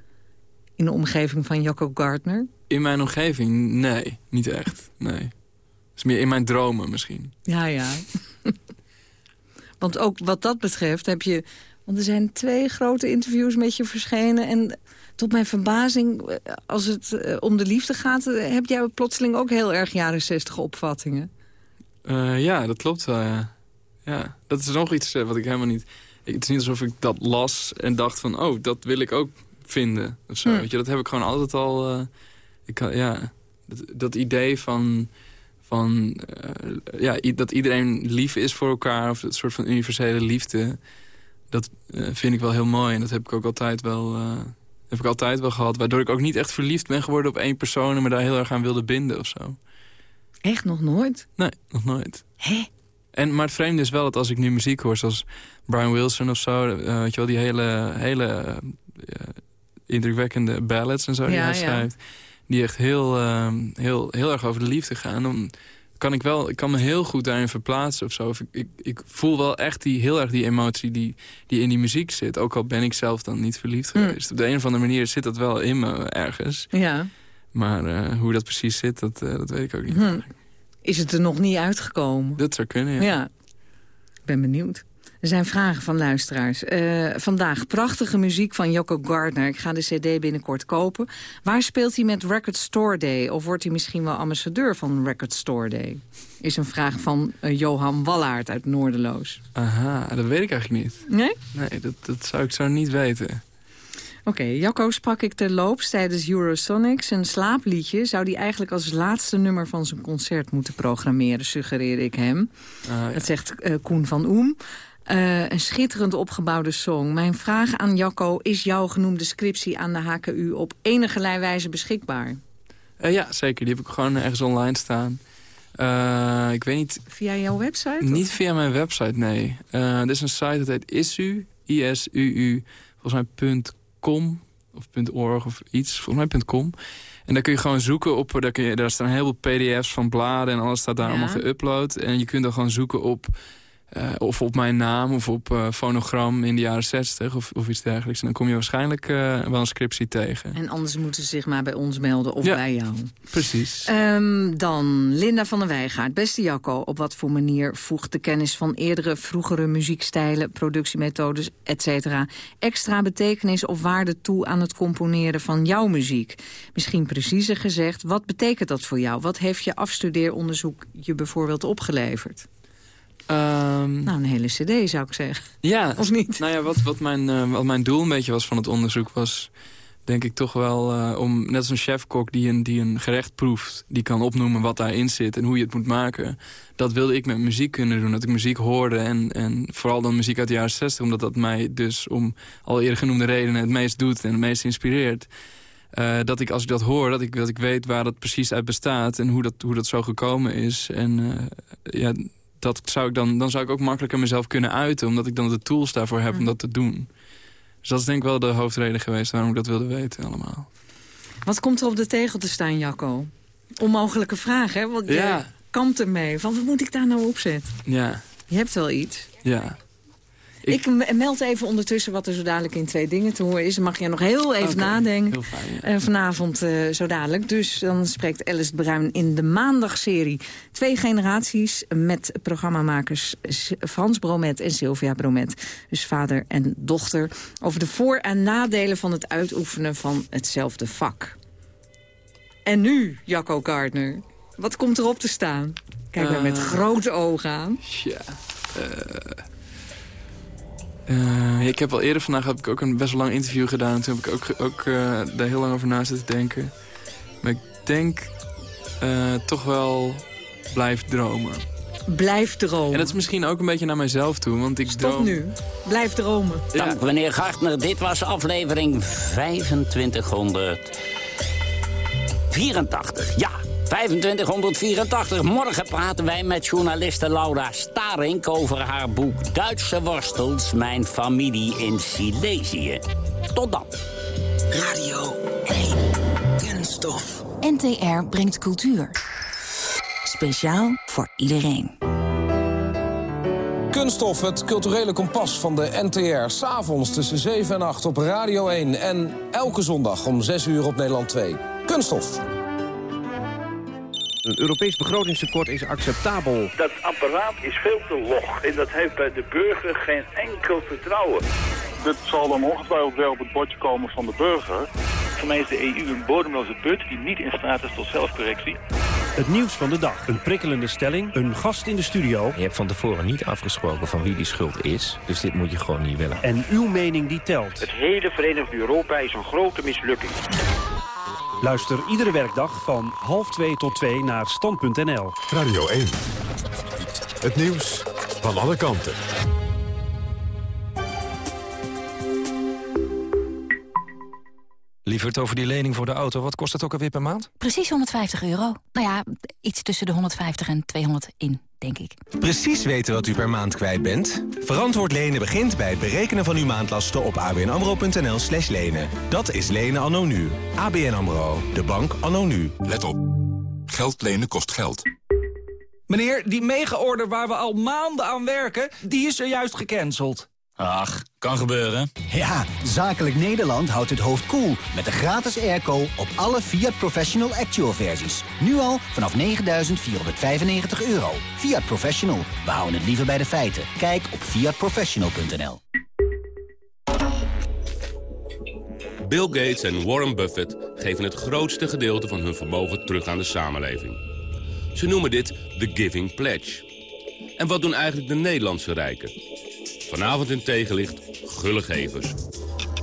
In de omgeving van Jacco Gardner? In mijn omgeving, nee. Niet echt, nee. Het is meer in mijn dromen misschien. Ja, ja. Want ook wat dat betreft heb je... Want er zijn twee grote interviews met je verschenen. En tot mijn verbazing, eh, als het eh, om de liefde gaat... eh, heb jij plotseling ook heel erg jaren zestig opvattingen. Ja, dat klopt wel, ja. ja. Dat is nog iets wat ik helemaal niet... Ik, het is niet alsof ik dat las en dacht van... oh, dat wil ik ook vinden. Of zo. Hm. Weet je, dat heb ik gewoon altijd al... ik, ja, dat, dat idee van... van eh, ja, dat iedereen lief is voor elkaar... of dat soort van universele liefde... dat eh, vind ik wel heel mooi. En dat heb ik ook altijd wel... eh, heb ik altijd wel gehad. Waardoor ik ook niet echt verliefd ben geworden op één persoon... en me daar heel erg aan wilde binden of zo. Echt nog nooit? Nee, nog nooit. Hè? En, maar het vreemde is wel dat als ik nu muziek hoor, zoals Brian Wilson of zo... weet je wel, die hele, hele indrukwekkende ballads en zo die Ja, hij ja. Die echt heel, eh, heel, heel erg over de liefde gaan... Dan kan ik, wel, ik kan me heel goed daarin verplaatsen of zo. Of ik, ik, ik voel wel echt die, heel erg die emotie die, die in die muziek zit. Ook al ben ik zelf dan niet verliefd Mm. geweest. Op de een of andere manier zit dat wel in me ergens. Ja. Maar eh, hoe dat precies zit, dat, eh, dat weet ik ook niet. Hm. is het er nog niet uitgekomen. Dat zou kunnen, ja. Ja, ik ben benieuwd. Er zijn vragen van luisteraars. Eh, vandaag prachtige muziek van Jocko Gardner. Ik ga de cd binnenkort kopen. Waar speelt hij met Record Store Day? Of wordt hij misschien wel ambassadeur van Record Store Day? Is een vraag van eh, Johan Wallaert uit Noorderloos. Aha, dat weet ik eigenlijk niet. Nee? Nee, dat, dat zou ik zo niet weten. Oké, Jacco sprak ik terloops tijdens Eurosonics. Een slaapliedje zou hij eigenlijk als laatste nummer van zijn concert moeten programmeren, suggereerde ik hem. Ah, ja. Dat zegt eh, Koen van Oem. Eh, een schitterend opgebouwde song. Mijn vraag aan Jacco, is jouw genoemde scriptie aan de HKU op enige wijze beschikbaar? Eh, ja, zeker. Die heb ik gewoon ergens online staan. Eh, ik weet niet, Via jouw website? of? niet via mijn website, nee. Er is een site dat heet ISU, I-S-U-U, volgens mij .com of .org of iets, volgens mij .com. En daar kun je gewoon zoeken op, daar, kun je, daar staan heel veel pdf's van bladen en alles staat daar Ja. allemaal geüpload. En je kunt dan gewoon zoeken op, eh, of op mijn naam of op eh, fonogram in de jaren 60 of, of iets dergelijks. En dan kom je waarschijnlijk eh, wel een scriptie tegen. En anders moeten ze zich maar bij ons melden of Ja. bij jou. Precies. Ehm, dan Linda van der Wijgaard. Beste Jacco, op wat voor manier voegt de kennis van eerdere, vroegere muziekstijlen, productiemethodes, etc. extra betekenis of waarde toe aan het componeren van jouw muziek? Misschien preciezer gezegd, wat betekent dat voor jou? Wat heeft je afstudeeronderzoek je bijvoorbeeld opgeleverd? Ehm, Nou, een hele cd zou ik zeggen. Ja, Of niet? Nou ja, wat, wat, mijn, eh, wat mijn doel een beetje was van het onderzoek was... denk ik toch wel eh, om, net als een chefkok die een, die een gerecht proeft... die kan opnoemen wat daarin zit en hoe je het moet maken. Dat wilde ik met muziek kunnen doen. Dat ik muziek hoorde en, en vooral dan muziek uit de jaren 60... omdat dat mij dus om al eerder genoemde redenen het meest doet en het meest inspireert. Eh, dat ik als ik dat hoor, dat ik, dat ik weet waar dat precies uit bestaat... en hoe dat, hoe dat zo gekomen is. En ja, dat zou ik dan, dan zou ik ook makkelijker mezelf kunnen uiten... omdat ik dan de tools daarvoor heb om dat te doen. Dus dat is denk ik wel de hoofdreden geweest waarom ik dat wilde weten allemaal. Wat komt er op de tegel te staan, Jacco? Onmogelijke vraag, hè? Want je Ja. kampt ermee. Van, wat moet ik daar nou op zetten? Ja, Je hebt wel iets. ja. Ik, meld even ondertussen wat er zo dadelijk in twee dingen te horen is. Dan mag jij nog heel even nadenken. Heel fijn, ja. Eh, vanavond eh, zo dadelijk. Dus dan spreekt Alice Bruin in de maandagserie. Twee generaties met programmamakers Frans Bromet en Sylvia Bromet. Dus vader en dochter. Over de voor- en nadelen van het uitoefenen van hetzelfde vak. En nu, Jacco Gardner. Wat komt erop te staan? Kijk mij met Eh. grote ogen aan. Ja. eh, eh, ik heb al eerder vandaag heb ik ook een best wel lang interview gedaan. Toen heb ik ook, ook eh, daar heel lang over na zitten denken. Maar ik denk eh, toch wel blijf dromen. Blijf dromen. En dat is misschien ook een beetje naar mijzelf toe. Want ik Stop droom... nu. Blijf dromen. Ja. Dank meneer Gartner. Dit was aflevering 2584. Ja, 2584. Morgen praten wij met journaliste Laura Starink over haar boek Duitse worstels, mijn familie in Silesië. Tot dan. Radio 1. Kunststof. NTR brengt cultuur. Speciaal voor iedereen. Kunststof, het culturele kompas van de NTR. S'avonds tussen 7 en 8 op Radio 1. En elke zondag om 6 uur op Nederland 2. Kunststof. Een Europees begrotingstekort is acceptabel. Dat apparaat is veel te log en dat heeft bij de burger geen enkel vertrouwen. Dit zal dan ongetwijfeld wel op het bordje komen van de burger. Voor mij is de EU een bodemloze put die niet in staat is tot zelfcorrectie. Het nieuws van de dag. Een prikkelende stelling. Een gast in de studio. Je hebt van tevoren niet afgesproken van wie die schuld is. Dus dit moet je gewoon niet willen. En uw mening die telt. Het hele Verenigd Europa is een grote mislukking. Luister iedere werkdag van half 2 tot 2 naar stand.nl. Radio 1. Het nieuws van alle kanten. Lieverd, over die lening voor de auto, wat kost het ook alweer per maand? Precies 150 euro. Nou ja, iets tussen de 150 en 200 in, denk ik. Precies weten wat u per maand kwijt bent? Verantwoord lenen begint bij het berekenen van uw maandlasten op abnamro.nl slash lenen. Dat is lenen anno nu. ABN AMRO, de bank anno nu. Let op. Geld lenen kost geld. Meneer, die mega-order waar we al maanden aan werken, die is er juist gecanceld. Ach, Kan gebeuren. Ja, Zakelijk Nederland houdt het hoofd koel cool met de gratis airco op alle Fiat Professional Actual versies. Nu al vanaf 9.495 euro. Fiat Professional, we houden het liever bij de feiten. Kijk op fiatprofessional.nl Bill Gates en Warren Buffett geven het grootste gedeelte van hun vermogen terug aan de samenleving. Ze noemen dit de Giving Pledge. En wat doen eigenlijk de Nederlandse rijken? Vanavond in tegenlicht Gulle Gevers.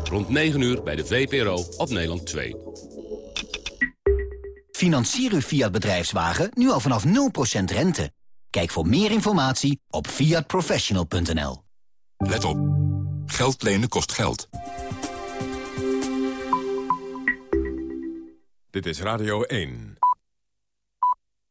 Rond 9 uur bij de VPRO op Nederland 2. Financier uw Fiat bedrijfswagen nu al vanaf 0% rente. Kijk voor meer informatie op fiatprofessional.nl. Let op. Geld lenen kost geld. Dit is Radio 1.